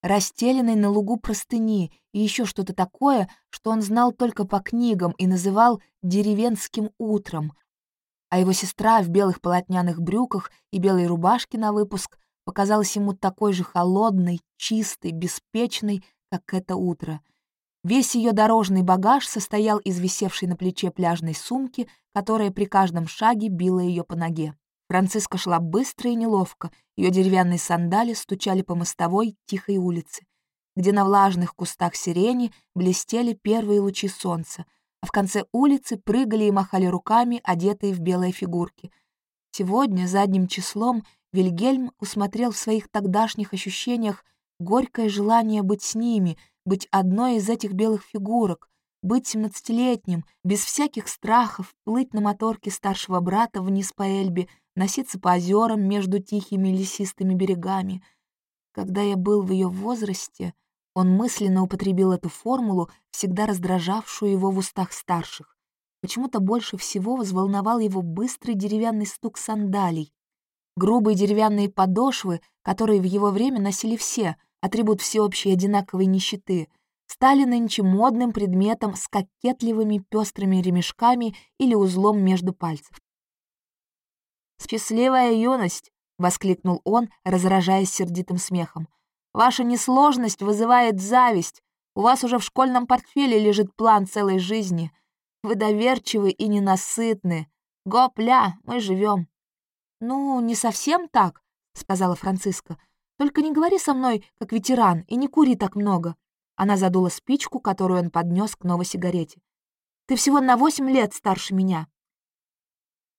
расстеленной на лугу простыни, и еще что-то такое, что он знал только по книгам и называл «деревенским утром», а его сестра в белых полотняных брюках и белой рубашке на выпуск показалась ему такой же холодной, чистой, беспечной, как это утро — Весь ее дорожный багаж состоял из висевшей на плече пляжной сумки, которая при каждом шаге била ее по ноге. Франциска шла быстро и неловко, ее деревянные сандали стучали по мостовой тихой улице, где на влажных кустах сирени блестели первые лучи солнца, а в конце улицы прыгали и махали руками, одетые в белые фигурки. Сегодня, задним числом, Вильгельм усмотрел в своих тогдашних ощущениях горькое желание быть с ними — быть одной из этих белых фигурок, быть семнадцатилетним, без всяких страхов, плыть на моторке старшего брата вниз по Эльбе, носиться по озерам между тихими лесистыми берегами. Когда я был в ее возрасте, он мысленно употребил эту формулу, всегда раздражавшую его в устах старших. Почему-то больше всего взволновал его быстрый деревянный стук сандалий, грубые деревянные подошвы, которые в его время носили все — атрибут всеобщей одинаковой нищеты, стали нынче модным предметом с кокетливыми пестрыми ремешками или узлом между пальцев. «Счастливая юность!» — воскликнул он, разражаясь сердитым смехом. «Ваша несложность вызывает зависть. У вас уже в школьном портфеле лежит план целой жизни. Вы доверчивы и ненасытны. Гопля, мы живем. «Ну, не совсем так», — сказала Франциска. Только не говори со мной, как ветеран, и не кури так много». Она задула спичку, которую он поднес к новой сигарете. «Ты всего на восемь лет старше меня».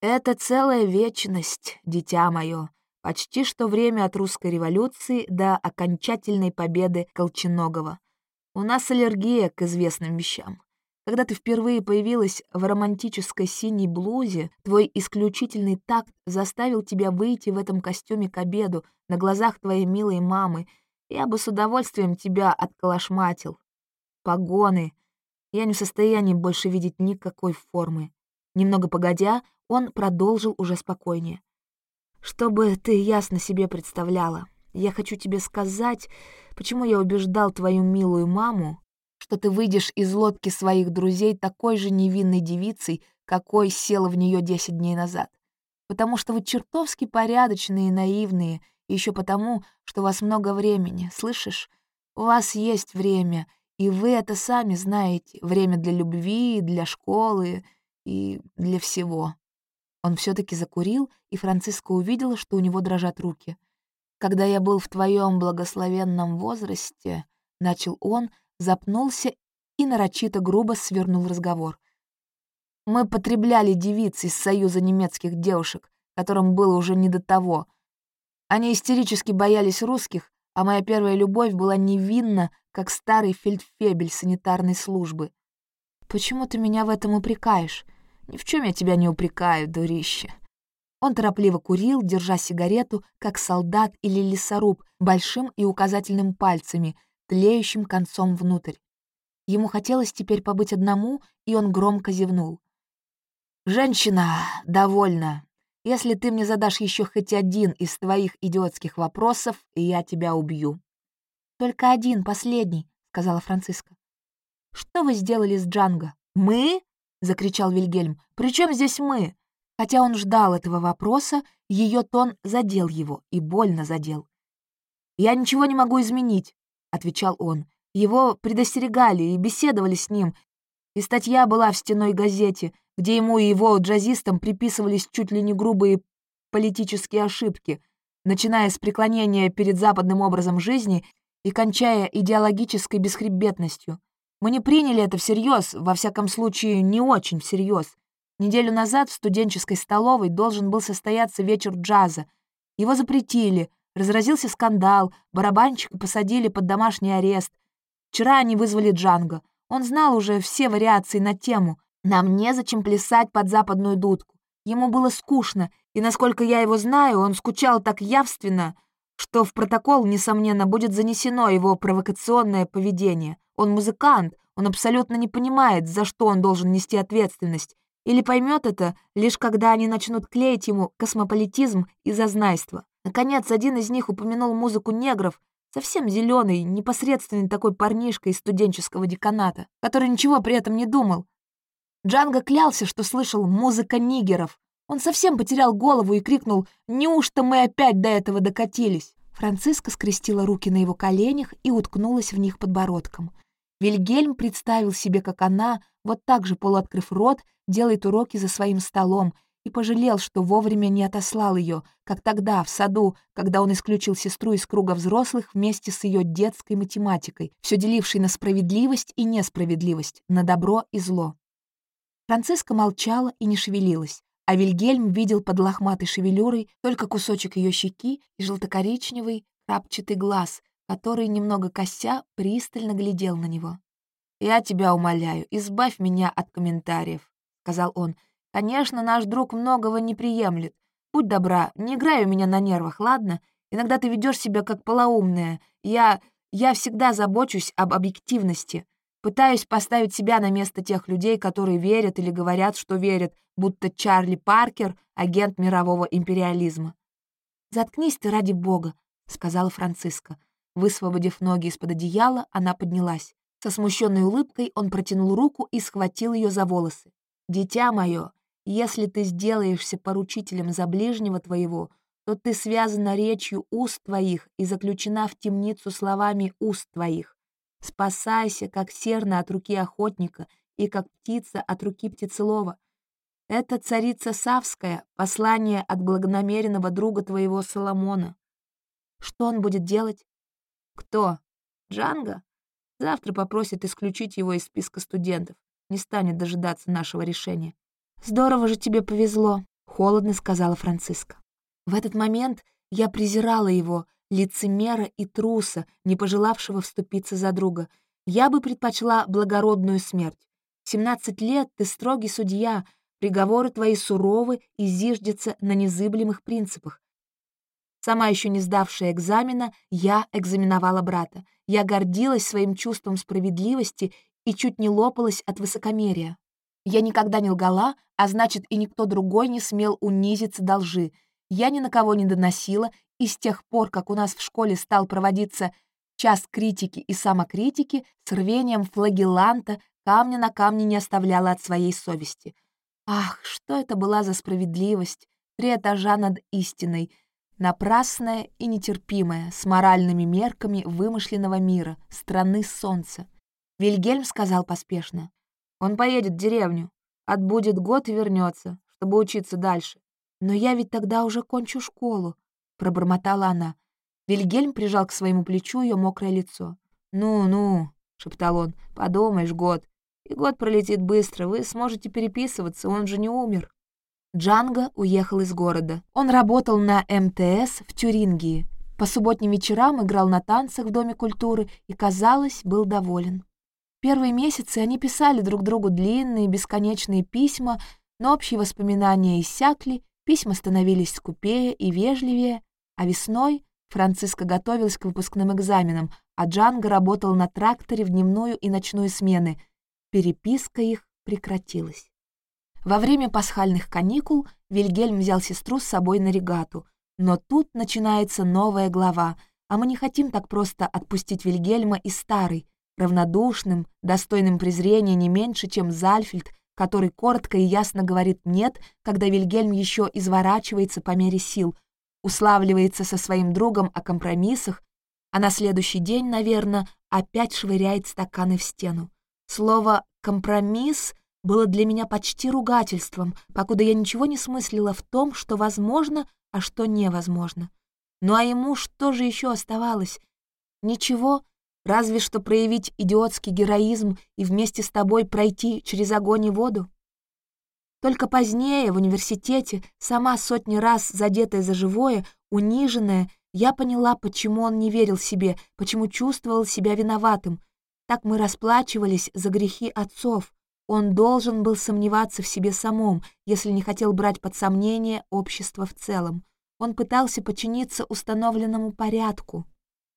«Это целая вечность, дитя мое. Почти что время от русской революции до окончательной победы Колченогова. У нас аллергия к известным вещам. Когда ты впервые появилась в романтической синей блузе, твой исключительный такт заставил тебя выйти в этом костюме к обеду на глазах твоей милой мамы. Я бы с удовольствием тебя отколошматил. Погоны. Я не в состоянии больше видеть никакой формы. Немного погодя, он продолжил уже спокойнее. Чтобы ты ясно себе представляла, я хочу тебе сказать, почему я убеждал твою милую маму, что ты выйдешь из лодки своих друзей такой же невинной девицей, какой села в нее десять дней назад. Потому что вы чертовски порядочные и наивные, еще потому, что у вас много времени, слышишь? У вас есть время, и вы это сами знаете. Время для любви, для школы и для всего. Он все таки закурил, и Франциска увидела, что у него дрожат руки. «Когда я был в твоем благословенном возрасте», — начал он, запнулся и нарочито грубо свернул разговор. «Мы потребляли девиц из Союза немецких девушек, которым было уже не до того. Они истерически боялись русских, а моя первая любовь была невинна, как старый фельдфебель санитарной службы. Почему ты меня в этом упрекаешь? Ни в чем я тебя не упрекаю, дурище». Он торопливо курил, держа сигарету, как солдат или лесоруб, большим и указательным пальцами, тлеющим концом внутрь. Ему хотелось теперь побыть одному, и он громко зевнул. «Женщина, довольна. Если ты мне задашь еще хоть один из твоих идиотских вопросов, я тебя убью». «Только один, последний», — сказала Франциска. «Что вы сделали с Джанго?» «Мы?» — закричал Вильгельм. «При чем здесь мы?» Хотя он ждал этого вопроса, ее тон задел его и больно задел. «Я ничего не могу изменить», — отвечал он. Его предостерегали и беседовали с ним, и статья была в стеной газете, где ему и его джазистам приписывались чуть ли не грубые политические ошибки, начиная с преклонения перед западным образом жизни и кончая идеологической бесхребетностью. Мы не приняли это всерьез, во всяком случае, не очень всерьез. Неделю назад в студенческой столовой должен был состояться вечер джаза. Его запретили, разразился скандал, барабанщика посадили под домашний арест. Вчера они вызвали Джанго. Он знал уже все вариации на тему «Нам незачем плясать под западную дудку». Ему было скучно, и, насколько я его знаю, он скучал так явственно, что в протокол, несомненно, будет занесено его провокационное поведение. Он музыкант, он абсолютно не понимает, за что он должен нести ответственность, или поймет это, лишь когда они начнут клеить ему космополитизм и зазнайство. Наконец, один из них упомянул музыку негров, совсем зеленый, непосредственный такой парнишка из студенческого деканата, который ничего при этом не думал. Джанго клялся, что слышал «музыка нигеров». Он совсем потерял голову и крикнул «Неужто мы опять до этого докатились?» Франциска скрестила руки на его коленях и уткнулась в них подбородком. Вильгельм представил себе, как она, вот так же полуоткрыв рот, делает уроки за своим столом, и пожалел, что вовремя не отослал ее, как тогда, в саду, когда он исключил сестру из круга взрослых вместе с ее детской математикой, все делившей на справедливость и несправедливость, на добро и зло. Франциска молчала и не шевелилась, а Вильгельм видел под лохматой шевелюрой только кусочек ее щеки и желтокоричневый крапчатый глаз, который, немного кося, пристально глядел на него. «Я тебя умоляю, избавь меня от комментариев», — сказал он. «Конечно, наш друг многого не приемлет. Будь добра, не играй у меня на нервах, ладно? Иногда ты ведешь себя как полоумная. Я... я всегда забочусь об объективности. Пытаюсь поставить себя на место тех людей, которые верят или говорят, что верят, будто Чарли Паркер — агент мирового империализма». «Заткнись ты ради бога», — сказала Франциска. Высвободив ноги из-под одеяла, она поднялась. Со смущенной улыбкой он протянул руку и схватил ее за волосы. «Дитя мое, если ты сделаешься поручителем за ближнего твоего, то ты связана речью уст твоих и заключена в темницу словами уст твоих. Спасайся, как серна от руки охотника и как птица от руки птицелова. Это царица Савская, послание от благонамеренного друга твоего Соломона. Что он будет делать? Кто? Джанго? Завтра попросит исключить его из списка студентов не станет дожидаться нашего решения. «Здорово же тебе повезло», — холодно сказала Франциска. В этот момент я презирала его, лицемера и труса, не пожелавшего вступиться за друга. Я бы предпочла благородную смерть. 17 лет ты строгий судья, приговоры твои суровы и зиждятся на незыблемых принципах. Сама еще не сдавшая экзамена, я экзаменовала брата. Я гордилась своим чувством справедливости и чуть не лопалась от высокомерия. Я никогда не лгала, а значит, и никто другой не смел унизиться до лжи. Я ни на кого не доносила, и с тех пор, как у нас в школе стал проводиться час критики и самокритики, с рвением флагеланта камня на камне не оставляла от своей совести. Ах, что это была за справедливость, три этажа над истиной, напрасная и нетерпимая, с моральными мерками вымышленного мира, страны солнца. Вильгельм сказал поспешно. «Он поедет в деревню, отбудет год и вернется, чтобы учиться дальше. Но я ведь тогда уже кончу школу», — пробормотала она. Вильгельм прижал к своему плечу ее мокрое лицо. «Ну-ну», — шептал он, — «подумаешь, год. И год пролетит быстро, вы сможете переписываться, он же не умер». Джанго уехал из города. Он работал на МТС в Тюрингии. По субботним вечерам играл на танцах в Доме культуры и, казалось, был доволен. Первые месяцы они писали друг другу длинные, бесконечные письма, но общие воспоминания иссякли, письма становились скупее и вежливее, а весной Франциска готовилась к выпускным экзаменам, а Джанго работал на тракторе в дневную и ночную смены. Переписка их прекратилась. Во время пасхальных каникул Вильгельм взял сестру с собой на регату. Но тут начинается новая глава, а мы не хотим так просто отпустить Вильгельма и старый, равнодушным, достойным презрения не меньше, чем Зальфельд, который коротко и ясно говорит «нет», когда Вильгельм еще изворачивается по мере сил, уславливается со своим другом о компромиссах, а на следующий день, наверное, опять швыряет стаканы в стену. Слово «компромисс» было для меня почти ругательством, покуда я ничего не смыслила в том, что возможно, а что невозможно. Ну а ему что же еще оставалось? Ничего, разве что проявить идиотский героизм и вместе с тобой пройти через огонь и воду. Только позднее, в университете, сама сотни раз задетая за живое, униженная, я поняла, почему он не верил себе, почему чувствовал себя виноватым. Так мы расплачивались за грехи отцов. Он должен был сомневаться в себе самом, если не хотел брать под сомнение общество в целом. Он пытался подчиниться установленному порядку.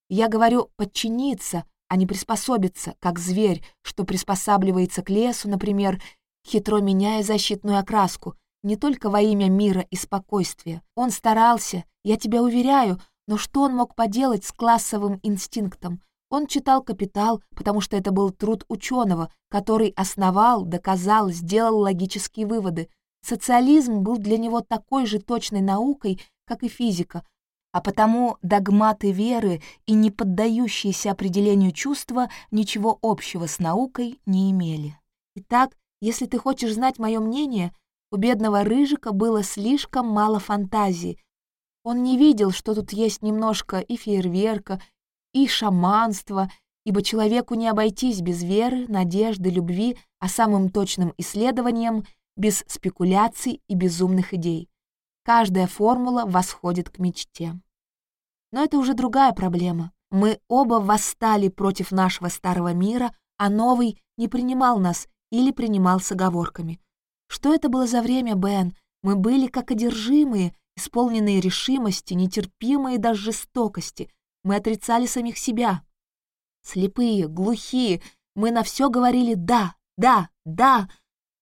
Я говорю «подчиниться», а не приспособиться, как зверь, что приспосабливается к лесу, например, хитро меняя защитную окраску, не только во имя мира и спокойствия. Он старался, я тебя уверяю, но что он мог поделать с классовым инстинктом? Он читал «Капитал», потому что это был труд ученого, который основал, доказал, сделал логические выводы. Социализм был для него такой же точной наукой, как и физика, а потому догматы веры и не поддающиеся определению чувства ничего общего с наукой не имели. Итак, если ты хочешь знать мое мнение, у бедного Рыжика было слишком мало фантазии. Он не видел, что тут есть немножко и фейерверка, и шаманства, ибо человеку не обойтись без веры, надежды, любви, а самым точным исследованием — без спекуляций и безумных идей. Каждая формула восходит к мечте. Но это уже другая проблема. Мы оба восстали против нашего старого мира, а новый не принимал нас или принимал с оговорками. Что это было за время, Бен? Мы были как одержимые, исполненные решимости, нетерпимые до жестокости. Мы отрицали самих себя. Слепые, глухие, мы на все говорили «да, да, да».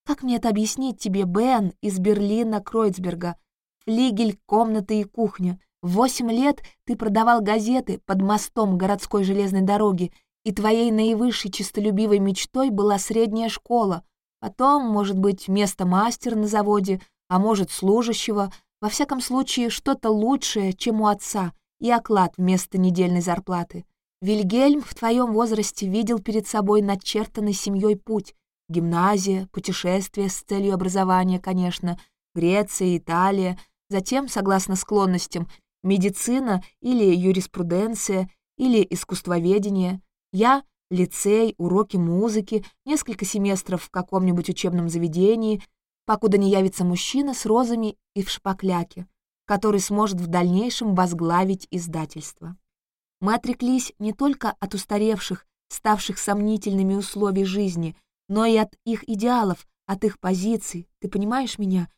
Как мне это объяснить тебе, Бен, из Берлина, Кройцберга? Флигель, комната и кухня. Восемь лет ты продавал газеты под мостом городской железной дороги, и твоей наивысшей честолюбивой мечтой была средняя школа. Потом, может быть, место мастера на заводе, а может, служащего. Во всяком случае, что-то лучшее, чем у отца, и оклад вместо недельной зарплаты. Вильгельм в твоем возрасте видел перед собой начертанный семьей путь. Гимназия, путешествие с целью образования, конечно, Греция, Италия, затем, согласно склонностям, медицина или юриспруденция, или искусствоведение. Я — лицей, уроки музыки, несколько семестров в каком-нибудь учебном заведении, покуда не явится мужчина с розами и в шпакляке, который сможет в дальнейшем возглавить издательство. Мы отреклись не только от устаревших, ставших сомнительными условий жизни, но и от их идеалов, от их позиций, ты понимаешь меня?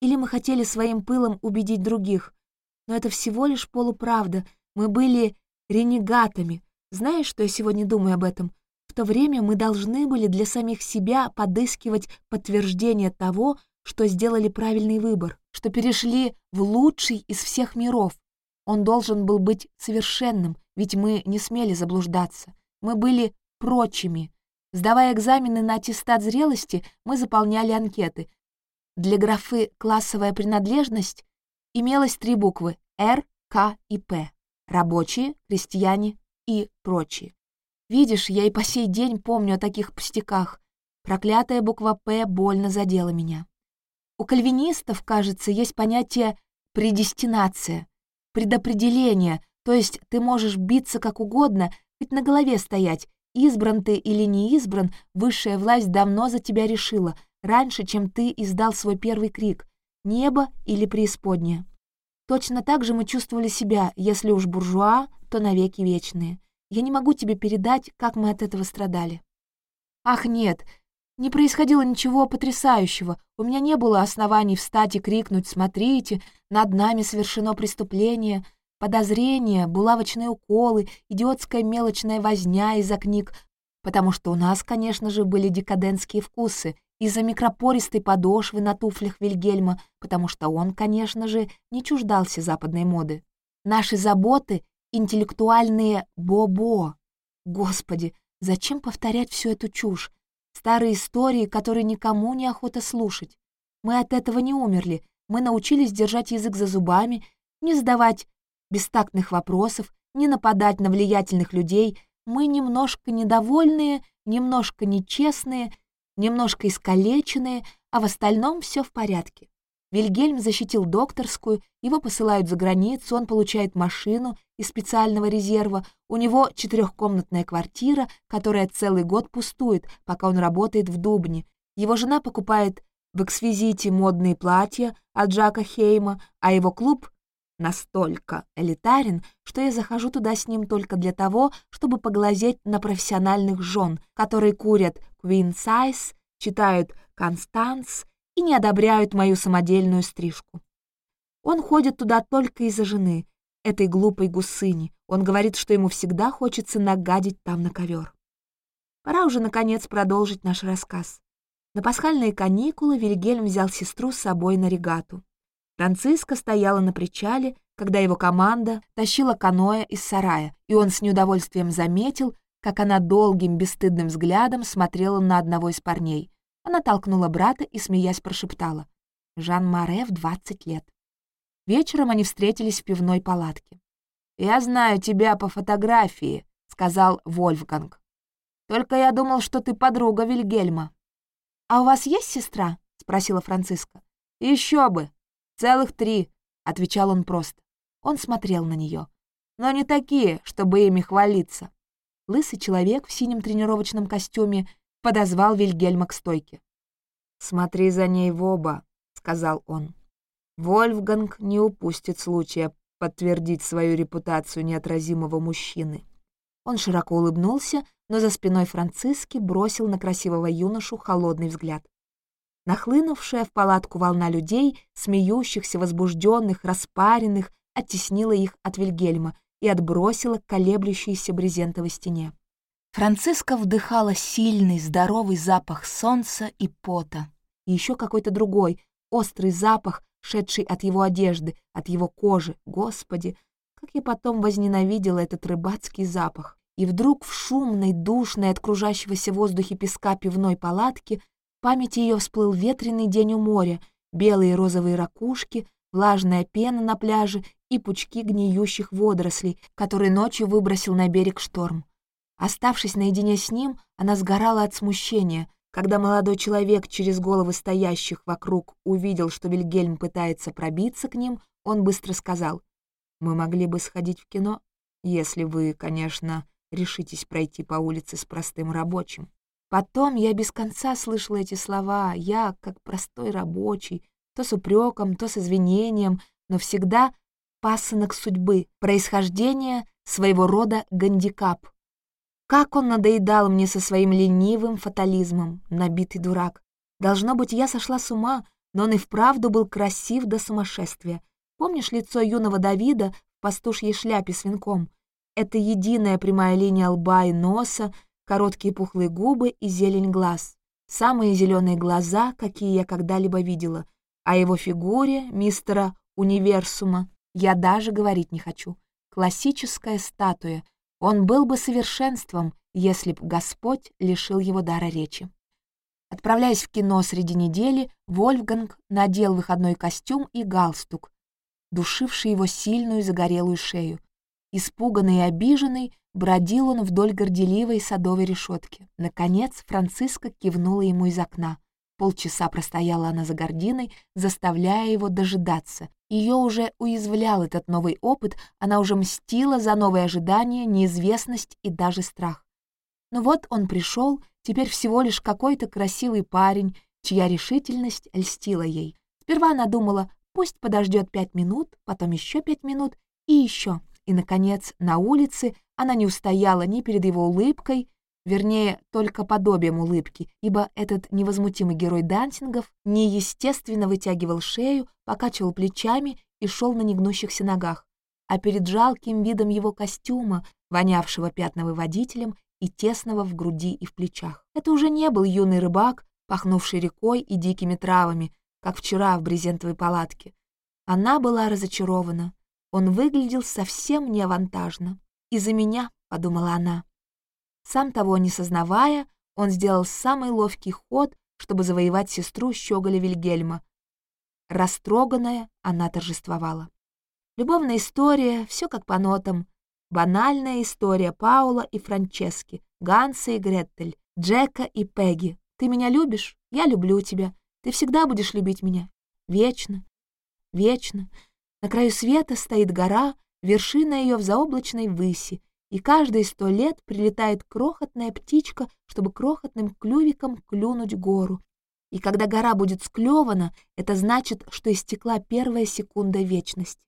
Или мы хотели своим пылом убедить других? Но это всего лишь полуправда. Мы были ренегатами. Знаешь, что я сегодня думаю об этом? В то время мы должны были для самих себя подыскивать подтверждение того, что сделали правильный выбор, что перешли в лучший из всех миров. Он должен был быть совершенным, ведь мы не смели заблуждаться. Мы были прочими. Сдавая экзамены на аттестат зрелости, мы заполняли анкеты. Для графы «классовая принадлежность» имелось три буквы «Р», «К» и «П» — рабочие, крестьяне и прочие. Видишь, я и по сей день помню о таких пустяках. Проклятая буква «П» больно задела меня. У кальвинистов, кажется, есть понятие «предестинация», «предопределение», то есть ты можешь биться как угодно, хоть на голове стоять. Избран ты или не избран, высшая власть давно за тебя решила, раньше, чем ты издал свой первый крик. Небо или преисподняя. Точно так же мы чувствовали себя, если уж буржуа, то навеки вечные. Я не могу тебе передать, как мы от этого страдали. Ах, нет, не происходило ничего потрясающего. У меня не было оснований встать и крикнуть «Смотрите, над нами совершено преступление!» Подозрения, булавочные уколы, идиотская мелочная возня из-за книг, потому что у нас, конечно же, были декадентские вкусы, из-за микропористой подошвы на туфлях Вильгельма, потому что он, конечно же, не чуждался западной моды. Наши заботы — интеллектуальные бо-бо. Господи, зачем повторять всю эту чушь? Старые истории, которые никому не охота слушать. Мы от этого не умерли, мы научились держать язык за зубами, не задавать бестактных вопросов, не нападать на влиятельных людей, мы немножко недовольные, немножко нечестные, немножко искалеченные, а в остальном все в порядке. Вильгельм защитил докторскую, его посылают за границу, он получает машину из специального резерва, у него четырехкомнатная квартира, которая целый год пустует, пока он работает в Дубне. Его жена покупает в эксвизите модные платья от Джака Хейма, а его клуб настолько элитарен, что я захожу туда с ним только для того, чтобы поглазеть на профессиональных жен, которые курят Queen Size, читают Констанс и не одобряют мою самодельную стрижку. Он ходит туда только из-за жены, этой глупой гусыни. Он говорит, что ему всегда хочется нагадить там на ковер. Пора уже, наконец, продолжить наш рассказ. На пасхальные каникулы Вильгельм взял сестру с собой на регату. Франциска стояла на причале, когда его команда тащила каноэ из сарая, и он с неудовольствием заметил, как она долгим бесстыдным взглядом смотрела на одного из парней. Она толкнула брата и, смеясь, прошептала. «Жан Маре в двадцать лет». Вечером они встретились в пивной палатке. «Я знаю тебя по фотографии», — сказал Вольфганг. «Только я думал, что ты подруга Вильгельма». «А у вас есть сестра?» — спросила Франциска. Еще бы! Целых три», — отвечал он просто. Он смотрел на нее. «Но не такие, чтобы ими хвалиться». Лысый человек в синем тренировочном костюме подозвал Вильгельма к стойке. «Смотри за ней в оба», — сказал он. Вольфганг не упустит случая подтвердить свою репутацию неотразимого мужчины. Он широко улыбнулся, но за спиной Франциски бросил на красивого юношу холодный взгляд. Нахлынувшая в палатку волна людей, смеющихся, возбужденных, распаренных, оттеснила их от Вильгельма и отбросила к колеблющейся брезентовой стене. Франциска вдыхала сильный, здоровый запах солнца и пота. И еще какой-то другой, острый запах, шедший от его одежды, от его кожи. Господи, как я потом возненавидела этот рыбацкий запах. И вдруг в шумной, душной от кружащегося в воздухе песка пивной палатке памяти ее всплыл ветреный день у моря, белые розовые ракушки, влажная пена на пляже и пучки гниющих водорослей, которые ночью выбросил на берег шторм. Оставшись наедине с ним, она сгорала от смущения, когда молодой человек через головы стоящих вокруг увидел, что Вильгельм пытается пробиться к ним, он быстро сказал, «Мы могли бы сходить в кино, если вы, конечно, решитесь пройти по улице с простым рабочим». Потом я без конца слышала эти слова, я, как простой рабочий, то с упреком, то с извинением, но всегда пасынок судьбы, происхождение своего рода гандикап. Как он надоедал мне со своим ленивым фатализмом, набитый дурак. Должно быть, я сошла с ума, но он и вправду был красив до сумасшествия. Помнишь лицо юного Давида в пастушьей шляпе с венком? Это единая прямая линия лба и носа, короткие пухлые губы и зелень глаз. Самые зеленые глаза, какие я когда-либо видела. О его фигуре, мистера Универсума, я даже говорить не хочу. Классическая статуя, он был бы совершенством, если б Господь лишил его дара речи. Отправляясь в кино среди недели, Вольфганг надел выходной костюм и галстук, душивший его сильную загорелую шею. Испуганный и обиженный, бродил он вдоль горделивой садовой решетки. Наконец Франциска кивнула ему из окна. Полчаса простояла она за гординой, заставляя его дожидаться. Ее уже уязвлял этот новый опыт, она уже мстила за новые ожидания, неизвестность и даже страх. Но вот он пришел, теперь всего лишь какой-то красивый парень, чья решительность льстила ей. Сперва она думала, пусть подождет пять минут, потом еще пять минут и еще. И, наконец, на улице она не устояла ни перед его улыбкой, вернее, только подобием улыбки, ибо этот невозмутимый герой дансингов неестественно вытягивал шею, покачивал плечами и шел на негнущихся ногах, а перед жалким видом его костюма, вонявшего пятновыводителем и тесного в груди и в плечах. Это уже не был юный рыбак, пахнувший рекой и дикими травами, как вчера в брезентовой палатке. Она была разочарована. Он выглядел совсем неавантажно. «Из-за меня», — подумала она. Сам того не сознавая, он сделал самый ловкий ход, чтобы завоевать сестру Щеголя Вильгельма. Растроганная, она торжествовала. Любовная история, все как по нотам. Банальная история Паула и Франчески, Ганса и Гретель, Джека и Пегги. Ты меня любишь? Я люблю тебя. Ты всегда будешь любить меня. Вечно. Вечно. На краю света стоит гора, вершина ее в заоблачной выси, и каждые сто лет прилетает крохотная птичка, чтобы крохотным клювиком клюнуть гору. И когда гора будет склевана, это значит, что истекла первая секунда вечности.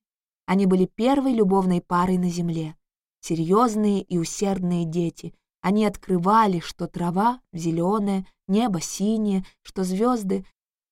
Они были первой любовной парой на земле. Серьезные и усердные дети. Они открывали, что трава зеленая, небо синее, что звезды.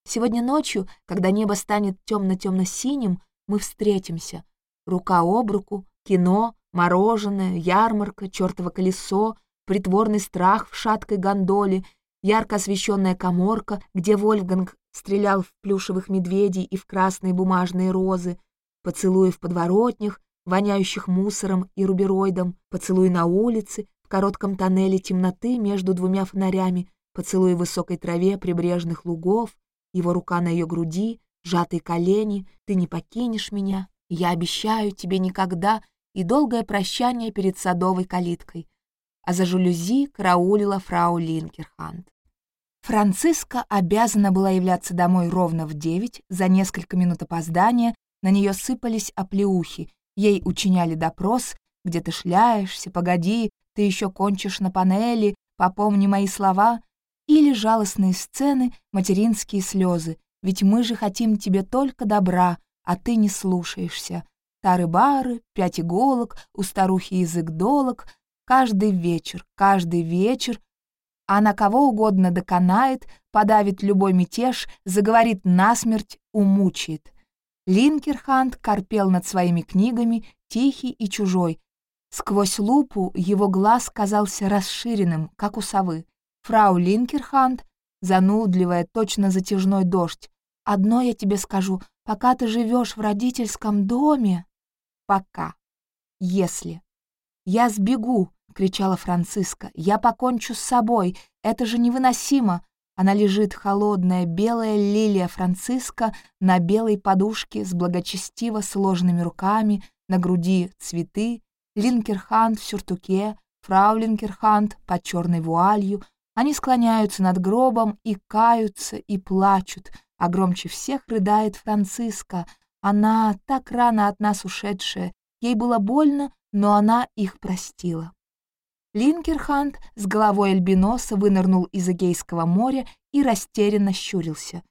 Сегодня ночью, когда небо станет темно-темно-синим, мы встретимся. Рука об руку, кино, Мороженое, ярмарка, чертово колесо, притворный страх в шаткой гондоле, ярко освещенная коморка, где Вольфганг стрелял в плюшевых медведей и в красные бумажные розы, поцелуи в подворотнях, воняющих мусором и рубероидом, поцелуи на улице, в коротком тоннеле темноты между двумя фонарями, поцелуи в высокой траве прибрежных лугов, его рука на ее груди, сжатые колени, ты не покинешь меня, я обещаю тебе никогда и долгое прощание перед садовой калиткой, а за жалюзи караулила фрау Линкерханд. Франциска обязана была являться домой ровно в девять, за несколько минут опоздания на нее сыпались оплеухи, ей учиняли допрос, где ты шляешься, погоди, ты еще кончишь на панели, попомни мои слова, или жалостные сцены, материнские слезы, ведь мы же хотим тебе только добра, а ты не слушаешься, Тары-бары, пять иголок, у старухи язык долог. Каждый вечер, каждый вечер она кого угодно доконает, подавит любой мятеж, заговорит насмерть, умучает. Линкерханд корпел над своими книгами, тихий и чужой. Сквозь лупу его глаз казался расширенным, как у совы. Фрау Линкерханд, занудливая, точно затяжной дождь. «Одно я тебе скажу, пока ты живешь в родительском доме...» пока. Если. «Я сбегу!» — кричала Франциска. «Я покончу с собой! Это же невыносимо!» Она лежит, холодная, белая лилия Франциска, на белой подушке с благочестиво сложенными руками, на груди цветы, Линкерханд в сюртуке, фрау Линкерханд под черной вуалью. Они склоняются над гробом и каются, и плачут, а громче всех рыдает Франциска, она, так рано от нас ушедшая, ей было больно, но она их простила. Линкерханд с головой альбиноса вынырнул из Эгейского моря и растерянно щурился.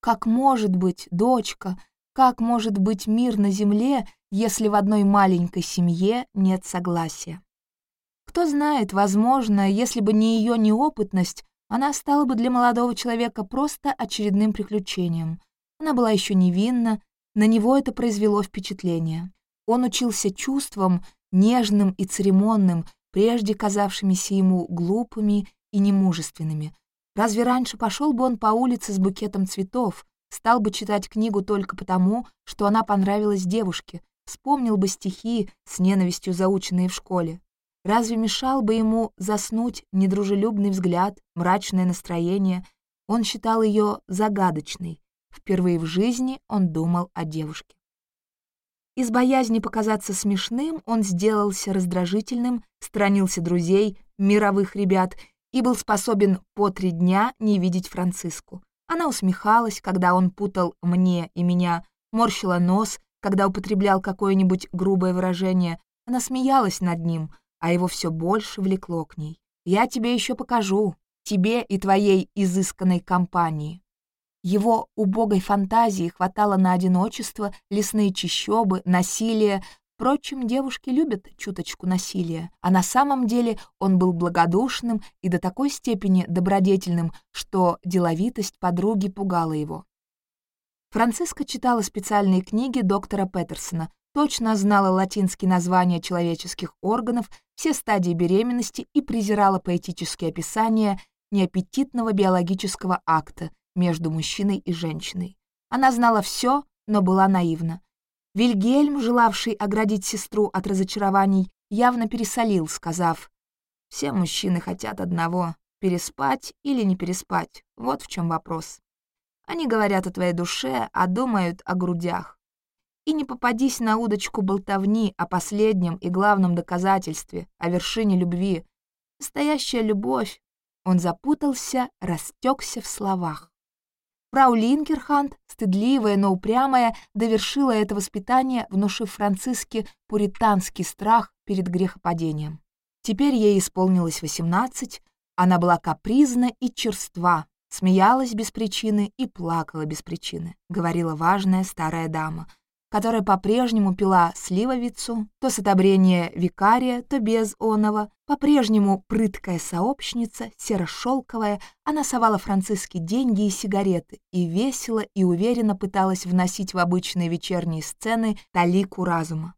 «Как может быть, дочка, как может быть мир на земле, если в одной маленькой семье нет согласия?» Кто знает, возможно, если бы не ее неопытность, она стала бы для молодого человека просто очередным приключением. Она была еще невинна, на него это произвело впечатление. Он учился чувствам, нежным и церемонным, прежде казавшимися ему глупыми и немужественными. Разве раньше пошел бы он по улице с букетом цветов, стал бы читать книгу только потому, что она понравилась девушке, вспомнил бы стихи, с ненавистью заученные в школе? Разве мешал бы ему заснуть недружелюбный взгляд, мрачное настроение? Он считал ее загадочной, Впервые в жизни он думал о девушке. Из боязни показаться смешным он сделался раздражительным, странился друзей, мировых ребят и был способен по три дня не видеть Франциску. Она усмехалась, когда он путал «мне» и «меня», морщила нос, когда употреблял какое-нибудь грубое выражение. Она смеялась над ним, а его все больше влекло к ней. «Я тебе еще покажу, тебе и твоей изысканной компании». Его убогой фантазии хватало на одиночество, лесные чащобы, насилие. Впрочем, девушки любят чуточку насилия, а на самом деле он был благодушным и до такой степени добродетельным, что деловитость подруги пугала его. Франциска читала специальные книги доктора Петерсона, точно знала латинские названия человеческих органов, все стадии беременности и презирала поэтические описания неаппетитного биологического акта между мужчиной и женщиной. Она знала все, но была наивна. Вильгельм, желавший оградить сестру от разочарований, явно пересолил, сказав, «Все мужчины хотят одного — переспать или не переспать. Вот в чем вопрос». Они говорят о твоей душе, а думают о грудях. И не попадись на удочку болтовни о последнем и главном доказательстве, о вершине любви. Настоящая любовь. Он запутался, растекся в словах. Фрау Линкерхант, стыдливая, но упрямая, довершила это воспитание, внушив Франциске пуританский страх перед грехопадением. Теперь ей исполнилось восемнадцать, она была капризна и черства, Смеялась без причины и плакала без причины, говорила важная старая дама, которая по-прежнему пила сливовицу, то с отобрения викария, то без оного, по-прежнему прыткая сообщница, серо-шелковая, она совала Франциске деньги и сигареты и весело и уверенно пыталась вносить в обычные вечерние сцены талику разума.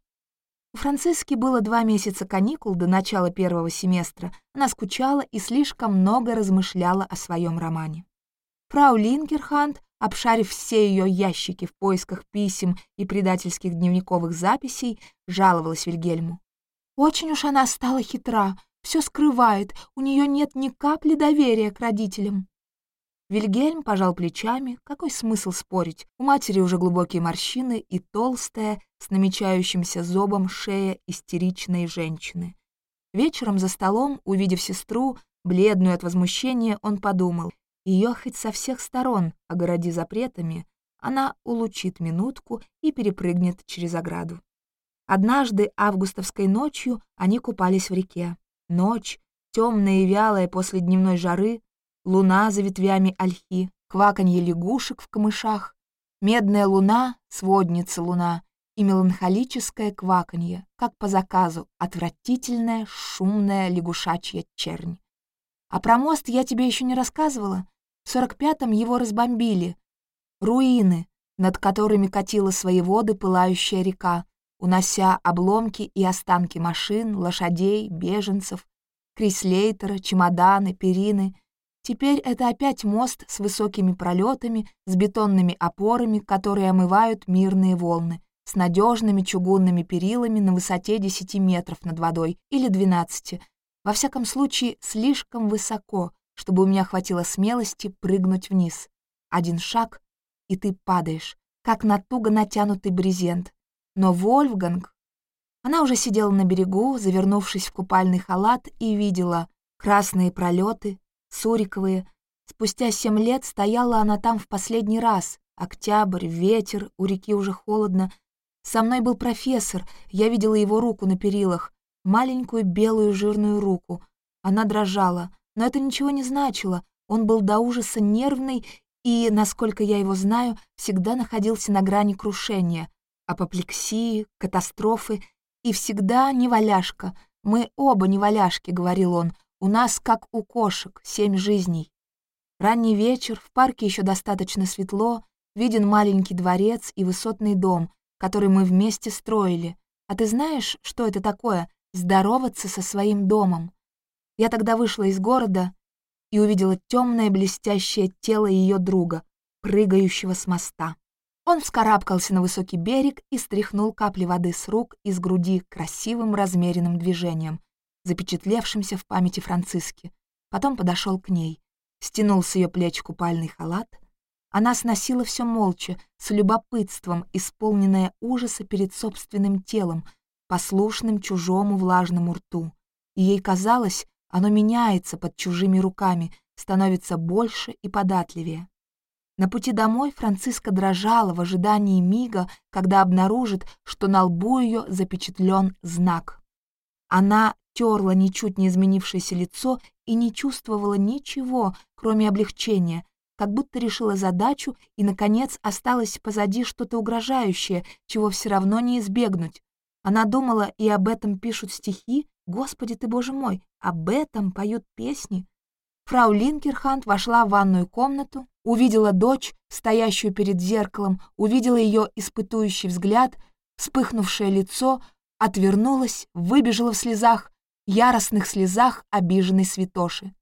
У Франциски было два месяца каникул до начала первого семестра. Она скучала и слишком много размышляла о своем романе. Фрау Линкерханд, обшарив все ее ящики в поисках писем и предательских дневниковых записей, жаловалась Вильгельму. «Очень уж она стала хитра, все скрывает, у нее нет ни капли доверия к родителям». Вильгельм пожал плечами, какой смысл спорить? У матери уже глубокие морщины и толстая, с намечающимся зобом шея истеричной женщины. Вечером за столом, увидев сестру, бледную от возмущения, он подумал, ее хоть со всех сторон огороди запретами, она улучит минутку и перепрыгнет через ограду. Однажды августовской ночью они купались в реке. Ночь, темная и вялая после дневной жары, луна за ветвями ольхи, кваканье лягушек в камышах, медная луна, сводница луна и меланхолическое кваканье, как по заказу, отвратительная шумная лягушачья чернь. А про мост я тебе еще не рассказывала. В 45-м его разбомбили. Руины, над которыми катила свои воды пылающая река, унося обломки и останки машин, лошадей, беженцев, крислейтера, чемоданы, перины. Теперь это опять мост с высокими пролетами, с бетонными опорами, которые омывают мирные волны, с надежными чугунными перилами на высоте 10 метров над водой или 12, во всяком случае слишком высоко, чтобы у меня хватило смелости прыгнуть вниз. Один шаг, и ты падаешь, как на туго натянутый брезент. Но Вольфганг... Она уже сидела на берегу, завернувшись в купальный халат, и видела красные пролеты, суриковые. Спустя семь лет стояла она там в последний раз. Октябрь, ветер, у реки уже холодно. Со мной был профессор, я видела его руку на перилах, маленькую белую жирную руку. Она дрожала — но это ничего не значило. Он был до ужаса нервный и, насколько я его знаю, всегда находился на грани крушения, апоплексии, катастрофы, и всегда неваляшка. «Мы оба неваляшки», — говорил он, — «у нас, как у кошек, семь жизней». Ранний вечер, в парке еще достаточно светло, виден маленький дворец и высотный дом, который мы вместе строили. А ты знаешь, что это такое — здороваться со своим домом? Я тогда вышла из города и увидела темное блестящее тело ее друга, прыгающего с моста. Он вскарабкался на высокий берег и стряхнул капли воды с рук и с груди красивым размеренным движением, запечатлевшимся в памяти Франциски. Потом подошел к ней, стянул с ее плеч купальный халат. Она сносила все молча, с любопытством, исполненная ужаса перед собственным телом, послушным чужому влажному рту. И ей казалось, оно меняется под чужими руками, становится больше и податливее. На пути домой Франциска дрожала в ожидании мига, когда обнаружит, что на лбу ее запечатлен знак. Она терла ничуть не изменившееся лицо и не чувствовала ничего, кроме облегчения, как будто решила задачу и, наконец, осталось позади что-то угрожающее, чего все равно не избегнуть. Она думала, и об этом пишут стихи. Господи ты, боже мой, об этом поют песни. Фрау Линкерхант вошла в ванную комнату, увидела дочь, стоящую перед зеркалом, увидела ее испытующий взгляд, вспыхнувшее лицо, отвернулась, выбежала в слезах, яростных слезах обиженной святоши.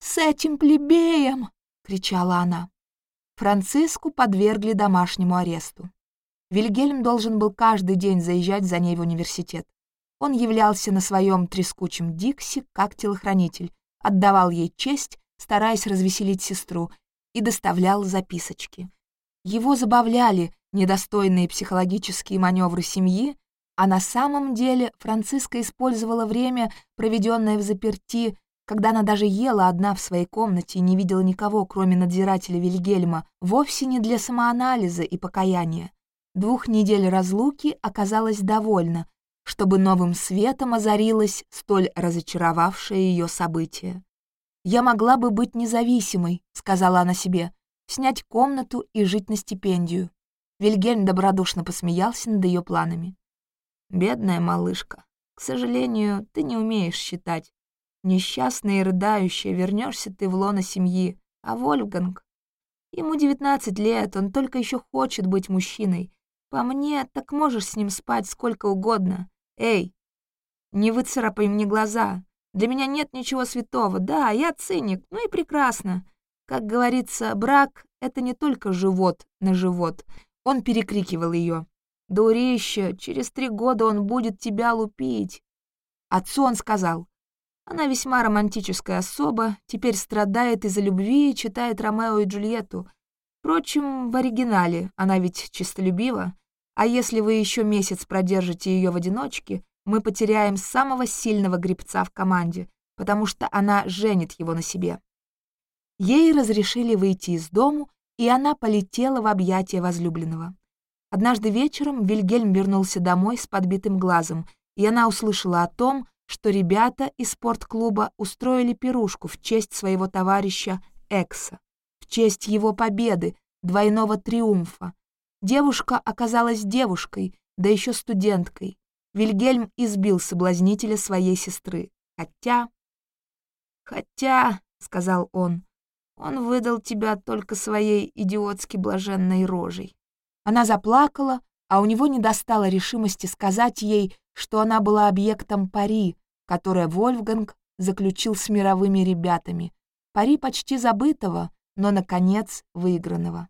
«С этим плебеем!» — кричала она. Франциску подвергли домашнему аресту. Вильгельм должен был каждый день заезжать за ней в университет. Он являлся на своем трескучем Дикси как телохранитель, отдавал ей честь, стараясь развеселить сестру, и доставлял записочки. Его забавляли недостойные психологические маневры семьи, а на самом деле Франциска использовала время, проведенное в заперти, когда она даже ела одна в своей комнате и не видела никого, кроме надзирателя Вильгельма, вовсе не для самоанализа и покаяния. Двух недель разлуки оказалось довольно, чтобы новым светом озарилось столь разочаровавшее ее событие. «Я могла бы быть независимой», — сказала она себе, «снять комнату и жить на стипендию». Вильгельм добродушно посмеялся над ее планами. Бедная малышка, к сожалению, ты не умеешь считать. Несчастная и рыдающая, вернешься ты в лоно семьи. А Вольфганг? Ему девятнадцать лет, он только еще хочет быть мужчиной. По мне, так можешь с ним спать сколько угодно. Эй, не выцарапай мне глаза. Для меня нет ничего святого. Да, я циник, ну и прекрасно. Как говорится, брак — это не только живот на живот. Он перекрикивал ее. Дурище, через три года он будет тебя лупить. Отцу он сказал, она весьма романтическая особа, теперь страдает из-за любви и читает Ромео и Джульетту. Впрочем, в оригинале она ведь чистолюбива, а если вы еще месяц продержите ее в одиночке, мы потеряем самого сильного гребца в команде, потому что она женит его на себе. Ей разрешили выйти из дому, и она полетела в объятия возлюбленного. Однажды вечером Вильгельм вернулся домой с подбитым глазом, и она услышала о том, что ребята из спортклуба устроили пирушку в честь своего товарища Экса, в честь его победы, двойного триумфа. Девушка оказалась девушкой, да еще студенткой. Вильгельм избил соблазнителя своей сестры. Хотя... «Хотя», — сказал он, — «он выдал тебя только своей идиотски блаженной рожей». Она заплакала, а у него не достало решимости сказать ей, что она была объектом пари, которое Вольфганг заключил с мировыми ребятами. Пари почти забытого, но, наконец, выигранного.